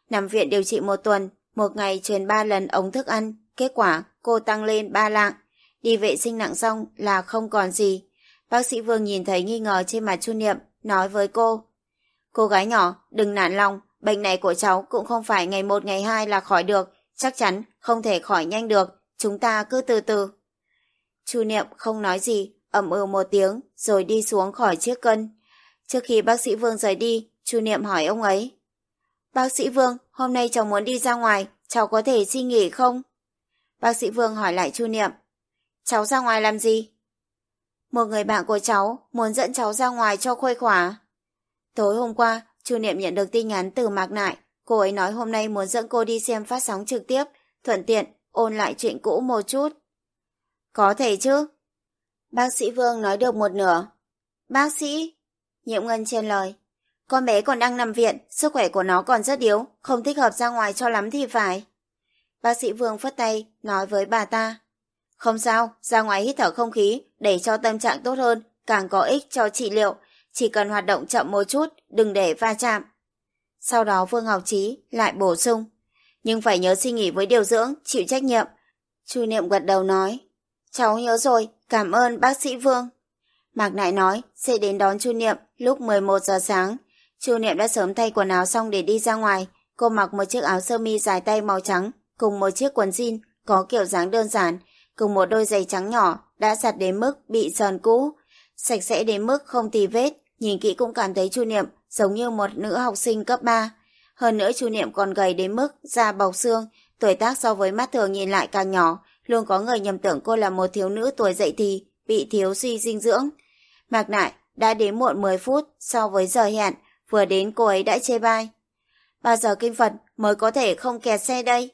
Nằm viện điều trị một tuần, một ngày truyền 3 lần ống thức ăn. Kết quả, cô tăng lên 3 lạng. Đi vệ sinh nặng xong là không còn gì. Bác sĩ Vương nhìn thấy nghi ngờ trên mặt Chu Niệm, nói với cô. Cô gái nhỏ, đừng nản lòng, bệnh này của cháu cũng không phải ngày một ngày hai là khỏi được, chắc chắn không thể khỏi nhanh được, chúng ta cứ từ từ. Chu Niệm không nói gì, ẩm ừ một tiếng, rồi đi xuống khỏi chiếc cân. Trước khi bác sĩ Vương rời đi, Chu Niệm hỏi ông ấy. Bác sĩ Vương, hôm nay cháu muốn đi ra ngoài, cháu có thể xin nghỉ không? Bác sĩ Vương hỏi lại Chu Niệm. Cháu ra ngoài làm gì? Một người bạn của cháu muốn dẫn cháu ra ngoài cho khuây khỏa. Tối hôm qua, Chu Niệm nhận được tin nhắn từ Mạc Nại. Cô ấy nói hôm nay muốn dẫn cô đi xem phát sóng trực tiếp, thuận tiện ôn lại chuyện cũ một chút. Có thể chứ? Bác sĩ Vương nói được một nửa. Bác sĩ? Nhiệm Ngân trên lời. Con bé còn đang nằm viện, sức khỏe của nó còn rất yếu, không thích hợp ra ngoài cho lắm thì phải. Bác sĩ Vương phất tay, nói với bà ta. Không sao, ra ngoài hít thở không khí, để cho tâm trạng tốt hơn, càng có ích cho trị liệu, chỉ cần hoạt động chậm một chút, đừng để va chạm. Sau đó Vương Ngọc Trí lại bổ sung, nhưng phải nhớ suy nghĩ với điều dưỡng, chịu trách nhiệm. Chu Niệm gật đầu nói, cháu nhớ rồi, cảm ơn bác sĩ Vương. Mạc Nại nói sẽ đến đón Chu Niệm lúc 11 giờ sáng. Chu Niệm đã sớm thay quần áo xong để đi ra ngoài. Cô mặc một chiếc áo sơ mi dài tay màu trắng cùng một chiếc quần jean có kiểu dáng đơn giản cùng một đôi giày trắng nhỏ đã giặt đến mức bị sờn cũ. Sạch sẽ đến mức không tì vết, nhìn kỹ cũng cảm thấy Chu Niệm giống như một nữ học sinh cấp 3. Hơn nữa Chu Niệm còn gầy đến mức da bọc xương, tuổi tác so với mắt thường nhìn lại càng nhỏ, luôn có người nhầm tưởng cô là một thiếu nữ tuổi dậy thì, bị thiếu suy dinh dưỡng. Mạc Nại đã đến muộn 10 phút so với giờ hẹn, vừa đến cô ấy đã chê bai. Bao giờ kinh Phật mới có thể không kẹt xe đây?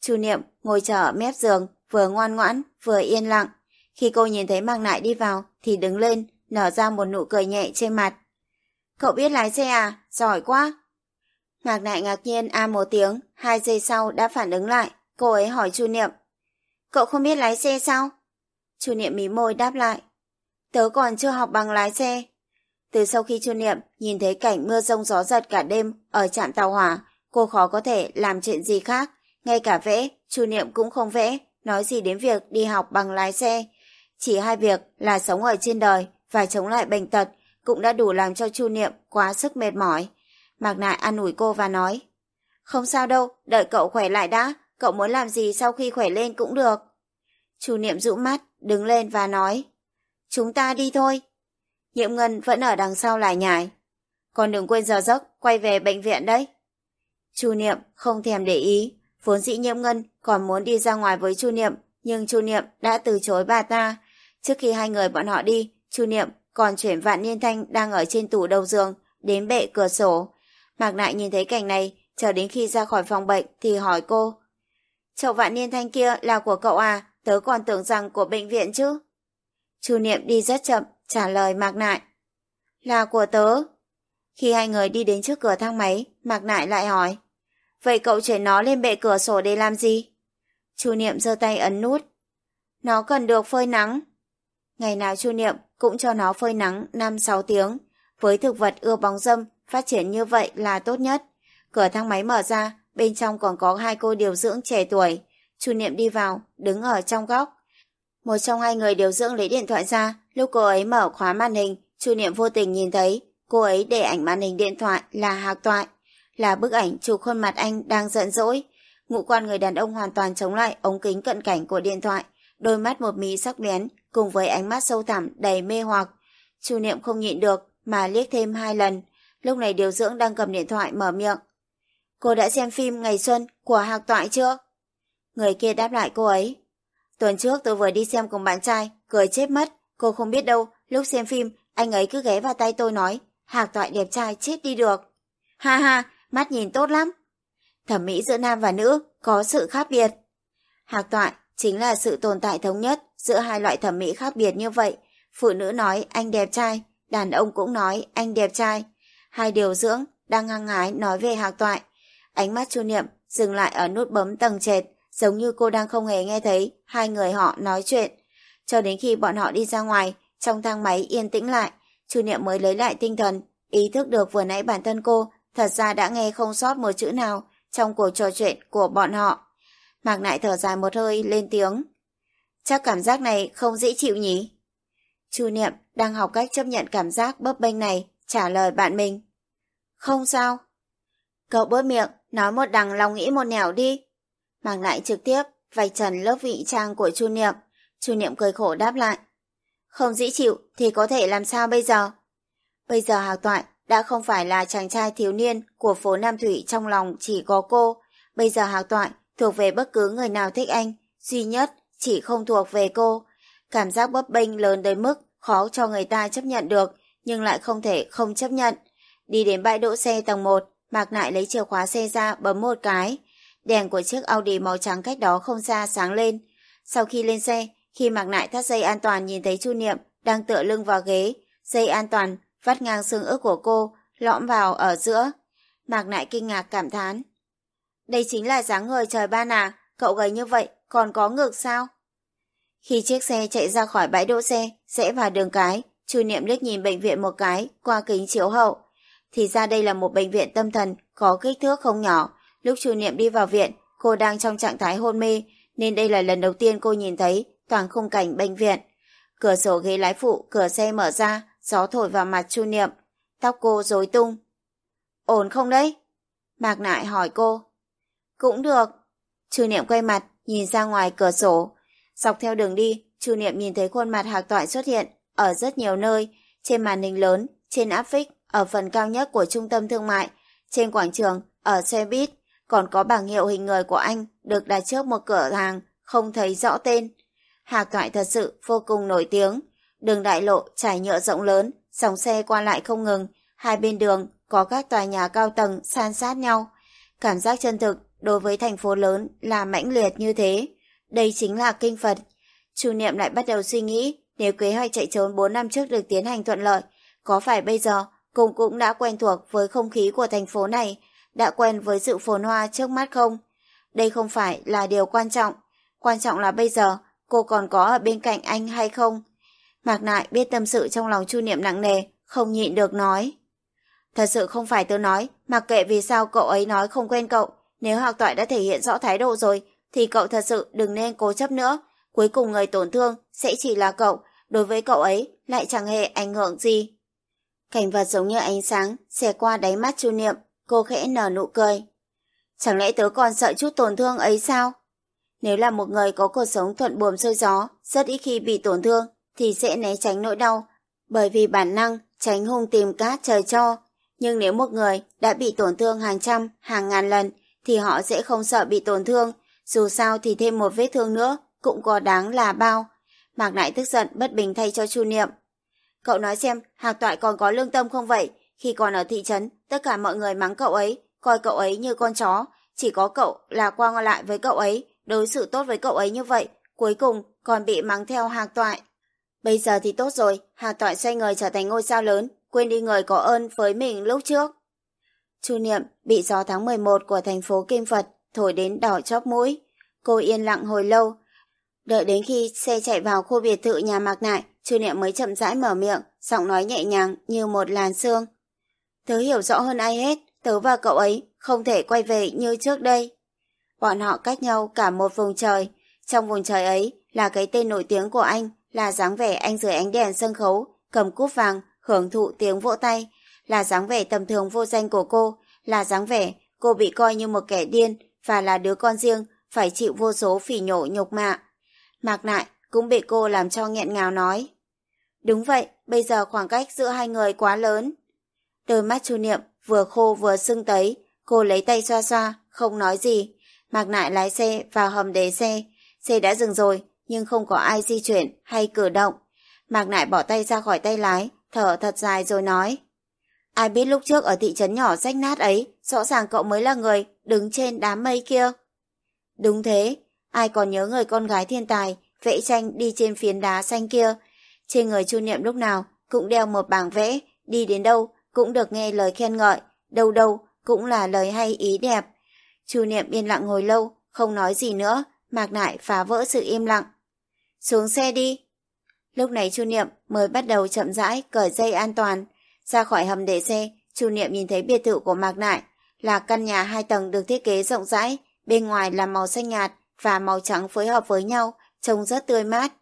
Chu Niệm ngồi chờ ở mép giường, vừa ngoan ngoãn, vừa yên lặng. Khi cô nhìn thấy Mạc Nại đi vào, thì đứng lên, nở ra một nụ cười nhẹ trên mặt. Cậu biết lái xe à? Giỏi quá. Mạc Nại ngạc nhiên a một tiếng, hai giây sau đã phản ứng lại. Cô ấy hỏi Chu Niệm. Cậu không biết lái xe sao? Chu Niệm mí môi đáp lại. Tớ còn chưa học bằng lái xe. Từ sau khi Chu Niệm nhìn thấy cảnh mưa rông gió giật cả đêm ở trạm tàu hỏa, cô khó có thể làm chuyện gì khác. Ngay cả vẽ, Chu Niệm cũng không vẽ, nói gì đến việc đi học bằng lái xe. Chỉ hai việc là sống ở trên đời và chống lại bệnh tật cũng đã đủ làm cho Chu Niệm quá sức mệt mỏi. Mạc Nại an ủi cô và nói, không sao đâu, đợi cậu khỏe lại đã, cậu muốn làm gì sau khi khỏe lên cũng được. Chu Niệm rũ mắt, đứng lên và nói, chúng ta đi thôi. Nhiệm Ngân vẫn ở đằng sau lại nhải. Còn đừng quên giờ giấc, quay về bệnh viện đấy. Chu Niệm không thèm để ý, vốn dĩ Nhiệm Ngân còn muốn đi ra ngoài với Chu Niệm, nhưng Chu Niệm đã từ chối bà ta. Trước khi hai người bọn họ đi, Chu Niệm còn chuyển Vạn Niên Thanh đang ở trên tủ đầu giường đến bệ cửa sổ. Mạc Nại nhìn thấy cảnh này, chờ đến khi ra khỏi phòng bệnh thì hỏi cô. Chậu Vạn Niên Thanh kia là của cậu à? Tớ còn tưởng rằng của bệnh viện chứ. Chu Niệm đi rất chậm, trả lời Mạc Nại. Là của tớ. Khi hai người đi đến trước cửa thang máy, Mạc Nại lại hỏi. Vậy cậu chuyển nó lên bệ cửa sổ để làm gì? Chu Niệm giơ tay ấn nút. Nó cần được phơi nắng. Ngày nào Chu Niệm cũng cho nó phơi nắng 5-6 tiếng. Với thực vật ưa bóng dâm, phát triển như vậy là tốt nhất. Cửa thang máy mở ra, bên trong còn có hai cô điều dưỡng trẻ tuổi. Chu Niệm đi vào, đứng ở trong góc. Một trong hai người điều dưỡng lấy điện thoại ra, lúc cô ấy mở khóa màn hình, Chu Niệm vô tình nhìn thấy cô ấy để ảnh màn hình điện thoại là Hạc Toại, là bức ảnh chụp khuôn mặt anh đang giận dỗi. Ngũ quan người đàn ông hoàn toàn chống lại ống kính cận cảnh của điện thoại, đôi mắt một mí sắc bén cùng với ánh mắt sâu thẳm đầy mê hoặc. Chu Niệm không nhịn được mà liếc thêm hai lần. Lúc này điều dưỡng đang cầm điện thoại mở miệng. Cô đã xem phim Ngày Xuân của Hạc Toại chưa? Người kia đáp lại cô ấy. Tuần trước tôi vừa đi xem cùng bạn trai, cười chết mất. Cô không biết đâu, lúc xem phim, anh ấy cứ ghé vào tay tôi nói, Hạc Toại đẹp trai chết đi được. Ha ha, mắt nhìn tốt lắm. Thẩm mỹ giữa nam và nữ có sự khác biệt. Hạc Toại chính là sự tồn tại thống nhất giữa hai loại thẩm mỹ khác biệt như vậy. Phụ nữ nói anh đẹp trai, đàn ông cũng nói anh đẹp trai. Hai điều dưỡng đang hăng hái nói về Hạc Toại. Ánh mắt chu niệm dừng lại ở nút bấm tầng trệt, giống như cô đang không hề nghe thấy hai người họ nói chuyện. Cho đến khi bọn họ đi ra ngoài, trong thang máy yên tĩnh lại, chu niệm mới lấy lại tinh thần, ý thức được vừa nãy bản thân cô thật ra đã nghe không sót một chữ nào trong cuộc trò chuyện của bọn họ. Mạc Nại thở dài một hơi lên tiếng. Chắc cảm giác này không dễ chịu nhỉ? Chu Niệm đang học cách chấp nhận cảm giác bấp bênh này, trả lời bạn mình. Không sao. Cậu bớt miệng, nói một đằng lòng nghĩ một nẻo đi. mang lại trực tiếp vạch trần lớp vị trang của Chu Niệm. Chu Niệm cười khổ đáp lại. Không dễ chịu thì có thể làm sao bây giờ? Bây giờ hào Toại đã không phải là chàng trai thiếu niên của phố Nam Thủy trong lòng chỉ có cô. Bây giờ hào Toại thuộc về bất cứ người nào thích anh, duy nhất chỉ không thuộc về cô. Cảm giác bấp bênh lớn đến mức khó cho người ta chấp nhận được, nhưng lại không thể không chấp nhận. Đi đến bãi đỗ xe tầng 1, Mạc Nại lấy chìa khóa xe ra bấm một cái. Đèn của chiếc Audi màu trắng cách đó không xa sáng lên. Sau khi lên xe, khi Mạc Nại thắt dây an toàn nhìn thấy Chu Niệm đang tựa lưng vào ghế, dây an toàn vắt ngang xương ức của cô, lõm vào ở giữa. Mạc Nại kinh ngạc cảm thán. Đây chính là dáng người trời ban à, cậu gầy như vậy, còn có ngực sao? Khi chiếc xe chạy ra khỏi bãi đỗ xe, rẽ vào đường cái, Chu Niệm liếc nhìn bệnh viện một cái qua kính chiếu hậu. Thì ra đây là một bệnh viện tâm thần có kích thước không nhỏ. Lúc Chu Niệm đi vào viện, cô đang trong trạng thái hôn mê, nên đây là lần đầu tiên cô nhìn thấy toàn khung cảnh bệnh viện. Cửa sổ ghế lái phụ, cửa xe mở ra, gió thổi vào mặt Chu Niệm. Tóc cô rối tung. Ổn không đấy? Mạc Nại hỏi cô. Cũng được. Chu Niệm quay mặt, nhìn ra ngoài cửa sổ. Dọc theo đường đi, Chu Niệm nhìn thấy khuôn mặt Hạc Toại xuất hiện ở rất nhiều nơi, trên màn hình lớn, trên áp phích, ở phần cao nhất của trung tâm thương mại, trên quảng trường, ở xe buýt, còn có bảng hiệu hình người của anh được đặt trước một cửa hàng, không thấy rõ tên. Hạc Toại thật sự vô cùng nổi tiếng. Đường đại lộ trải nhựa rộng lớn, dòng xe qua lại không ngừng, hai bên đường có các tòa nhà cao tầng san sát nhau. Cảm giác chân thực đối với thành phố lớn là mãnh liệt như thế. Đây chính là kinh Phật. Chu Niệm lại bắt đầu suy nghĩ nếu kế hoạch chạy trốn 4 năm trước được tiến hành thuận lợi, có phải bây giờ cùng cũng đã quen thuộc với không khí của thành phố này, đã quen với sự phồn hoa trước mắt không? Đây không phải là điều quan trọng, quan trọng là bây giờ cô còn có ở bên cạnh anh hay không? Mạc Nại biết tâm sự trong lòng Chu Niệm nặng nề, không nhịn được nói. Thật sự không phải tớ nói, mặc kệ vì sao cậu ấy nói không quen cậu, nếu Hạc Toại đã thể hiện rõ thái độ rồi, thì cậu thật sự đừng nên cố chấp nữa. Cuối cùng người tổn thương sẽ chỉ là cậu, đối với cậu ấy lại chẳng hề ảnh hưởng gì. Cảnh vật giống như ánh sáng, xẻ qua đáy mắt Chu Niệm, cô khẽ nở nụ cười. Chẳng lẽ tớ còn sợ chút tổn thương ấy sao? Nếu là một người có cuộc sống thuận buồm xuôi gió, rất ít khi bị tổn thương, thì sẽ né tránh nỗi đau, bởi vì bản năng tránh hung tìm cát trời cho. Nhưng nếu một người đã bị tổn thương hàng trăm, hàng ngàn lần, thì họ sẽ không sợ bị tổn thương, dù sao thì thêm một vết thương nữa cũng có đáng là bao. Mạc Nại tức giận bất bình thay cho Chu Niệm. Cậu nói xem, Hạc Toại còn có lương tâm không vậy? Khi còn ở thị trấn, tất cả mọi người mắng cậu ấy, coi cậu ấy như con chó. Chỉ có cậu là qua ngon lại với cậu ấy, đối xử tốt với cậu ấy như vậy, cuối cùng còn bị mắng theo Hạc Toại. Bây giờ thì tốt rồi, Hạc Toại xoay người trở thành ngôi sao lớn, quên đi người có ơn với mình lúc trước. Chu Niệm bị gió tháng 11 của thành phố Kim Phật thổi đến đỏ chóp mũi. Cô yên lặng hồi lâu. Đợi đến khi xe chạy vào khu biệt thự nhà Mạc Nại, Chu Niệm mới chậm rãi mở miệng, giọng nói nhẹ nhàng như một làn sương. Tớ hiểu rõ hơn ai hết, tớ và cậu ấy không thể quay về như trước đây. Bọn họ cách nhau cả một vùng trời. Trong vùng trời ấy là cái tên nổi tiếng của anh, là dáng vẻ anh dưới ánh đèn sân khấu, cầm cúp vàng, hưởng thụ tiếng vỗ tay, là dáng vẻ tầm thường vô danh của cô, là dáng vẻ cô bị coi như một kẻ điên và là đứa con riêng phải chịu vô số phỉ nhổ nhục mạ. Mạc Nại cũng bị cô làm cho nghẹn ngào nói. Đúng vậy, bây giờ khoảng cách giữa hai người quá lớn. Đôi mắt chu niệm vừa khô vừa sưng tấy, cô lấy tay xoa xoa, không nói gì. Mạc Nại lái xe vào hầm để xe. Xe đã dừng rồi, nhưng không có ai di chuyển hay cử động. Mạc Nại bỏ tay ra khỏi tay lái, thở thật dài rồi nói. Ai biết lúc trước ở thị trấn nhỏ rách nát ấy, rõ ràng cậu mới là người đứng trên đám mây kia. Đúng thế, ai còn nhớ người con gái thiên tài, vẽ tranh đi trên phiến đá xanh kia. Trên người chu niệm lúc nào cũng đeo một bảng vẽ, đi đến đâu cũng được nghe lời khen ngợi, đâu đâu cũng là lời hay ý đẹp. Chu niệm yên lặng ngồi lâu, không nói gì nữa, mạc nại phá vỡ sự im lặng. Xuống xe đi. Lúc này chu niệm mới bắt đầu chậm rãi cởi dây an toàn, ra khỏi hầm để xe, Chu Niệm nhìn thấy biệt thự của Mạc Nại, là căn nhà hai tầng được thiết kế rộng rãi, bên ngoài là màu xanh nhạt và màu trắng phối hợp với nhau, trông rất tươi mát.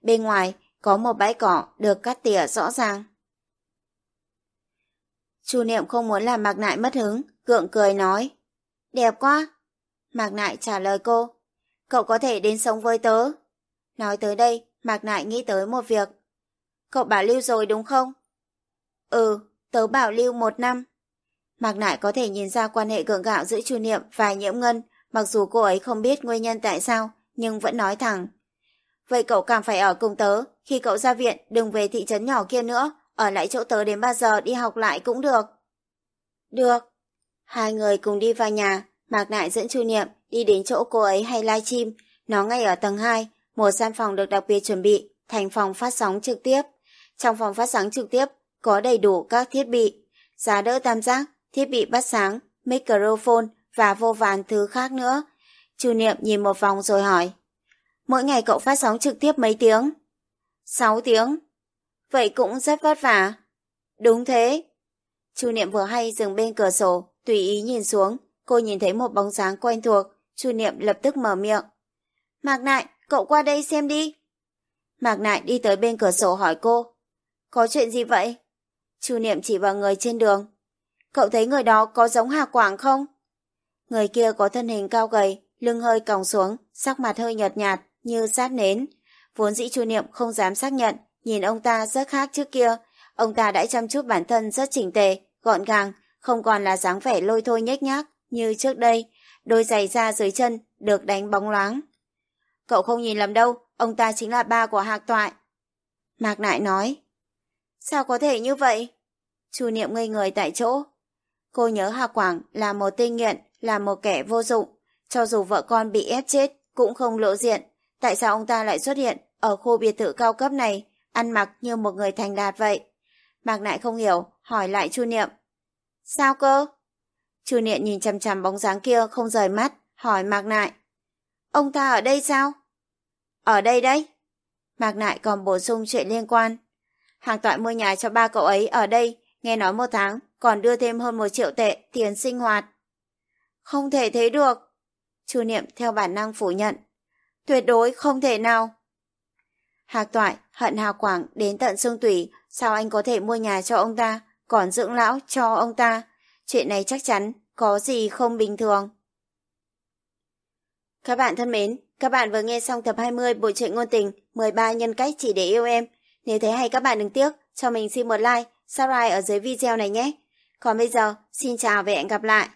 Bên ngoài có một bãi cỏ được cắt tỉa rõ ràng. Chu Niệm không muốn làm Mạc Nại mất hứng, gượng cười nói. Đẹp quá. Mạc Nại trả lời cô. Cậu có thể đến sống với tớ. Nói tới đây, Mạc Nại nghĩ tới một việc. Cậu bảo lưu rồi đúng không? Ừ, tớ bảo lưu một năm. Mạc Nại có thể nhìn ra quan hệ gượng gạo giữa Chu Niệm và Nhiễm Ngân, mặc dù cô ấy không biết nguyên nhân tại sao, nhưng vẫn nói thẳng. Vậy cậu càng phải ở cùng tớ, khi cậu ra viện đừng về thị trấn nhỏ kia nữa, ở lại chỗ tớ đến bao giờ đi học lại cũng được. Được. Hai người cùng đi vào nhà, Mạc Nại dẫn Chu Niệm đi đến chỗ cô ấy hay live stream, nó ngay ở tầng 2, một gian phòng được đặc biệt chuẩn bị, thành phòng phát sóng trực tiếp. Trong phòng phát sóng trực tiếp có đầy đủ các thiết bị, giá đỡ tam giác, thiết bị bắt sáng, microphone và vô vàn thứ khác nữa. Chu Niệm nhìn một vòng rồi hỏi. Mỗi ngày cậu phát sóng trực tiếp mấy tiếng? 6 tiếng. Vậy cũng rất vất vả. Đúng thế. Chu Niệm vừa hay dừng bên cửa sổ, tùy ý nhìn xuống, cô nhìn thấy một bóng dáng quen thuộc, Chu Niệm lập tức mở miệng. Mạc Nại, cậu qua đây xem đi. Mạc Nại đi tới bên cửa sổ hỏi cô. Có chuyện gì vậy? Chu Niệm chỉ vào người trên đường. Cậu thấy người đó có giống Hà Quảng không? Người kia có thân hình cao gầy, lưng hơi còng xuống, sắc mặt hơi nhợt nhạt, như sát nến. Vốn dĩ Chu Niệm không dám xác nhận, nhìn ông ta rất khác trước kia. Ông ta đã chăm chút bản thân rất chỉnh tề, gọn gàng, không còn là dáng vẻ lôi thôi nhếch nhác như trước đây. Đôi giày da dưới chân được đánh bóng loáng. Cậu không nhìn lầm đâu, ông ta chính là ba của Hạc Toại. Mạc Nại nói. Sao có thể như vậy? Chu Niệm ngây người tại chỗ. Cô nhớ Hà Quảng là một tinh nghiện, là một kẻ vô dụng. Cho dù vợ con bị ép chết, cũng không lộ diện. Tại sao ông ta lại xuất hiện ở khu biệt thự cao cấp này, ăn mặc như một người thành đạt vậy? Mạc Nại không hiểu, hỏi lại Chu Niệm. Sao cơ? Chu Niệm nhìn chằm chằm bóng dáng kia không rời mắt, hỏi Mạc Nại. Ông ta ở đây sao? Ở đây đấy. Mạc Nại còn bổ sung chuyện liên quan. Hàng toại mua nhà cho ba cậu ấy ở đây, nghe nói một tháng, còn đưa thêm hơn một triệu tệ tiền sinh hoạt. Không thể thế được. Chu Niệm theo bản năng phủ nhận. Tuyệt đối không thể nào. Hạc toại hận Hào Quảng đến tận xương tủy, sao anh có thể mua nhà cho ông ta, còn dưỡng lão cho ông ta. Chuyện này chắc chắn có gì không bình thường. Các bạn thân mến, các bạn vừa nghe xong tập 20 bộ truyện ngôn tình 13 nhân cách chỉ để yêu em. Nếu thấy hay các bạn đừng tiếc, cho mình xin một like, subscribe ở dưới video này nhé. Còn bây giờ, xin chào và hẹn gặp lại.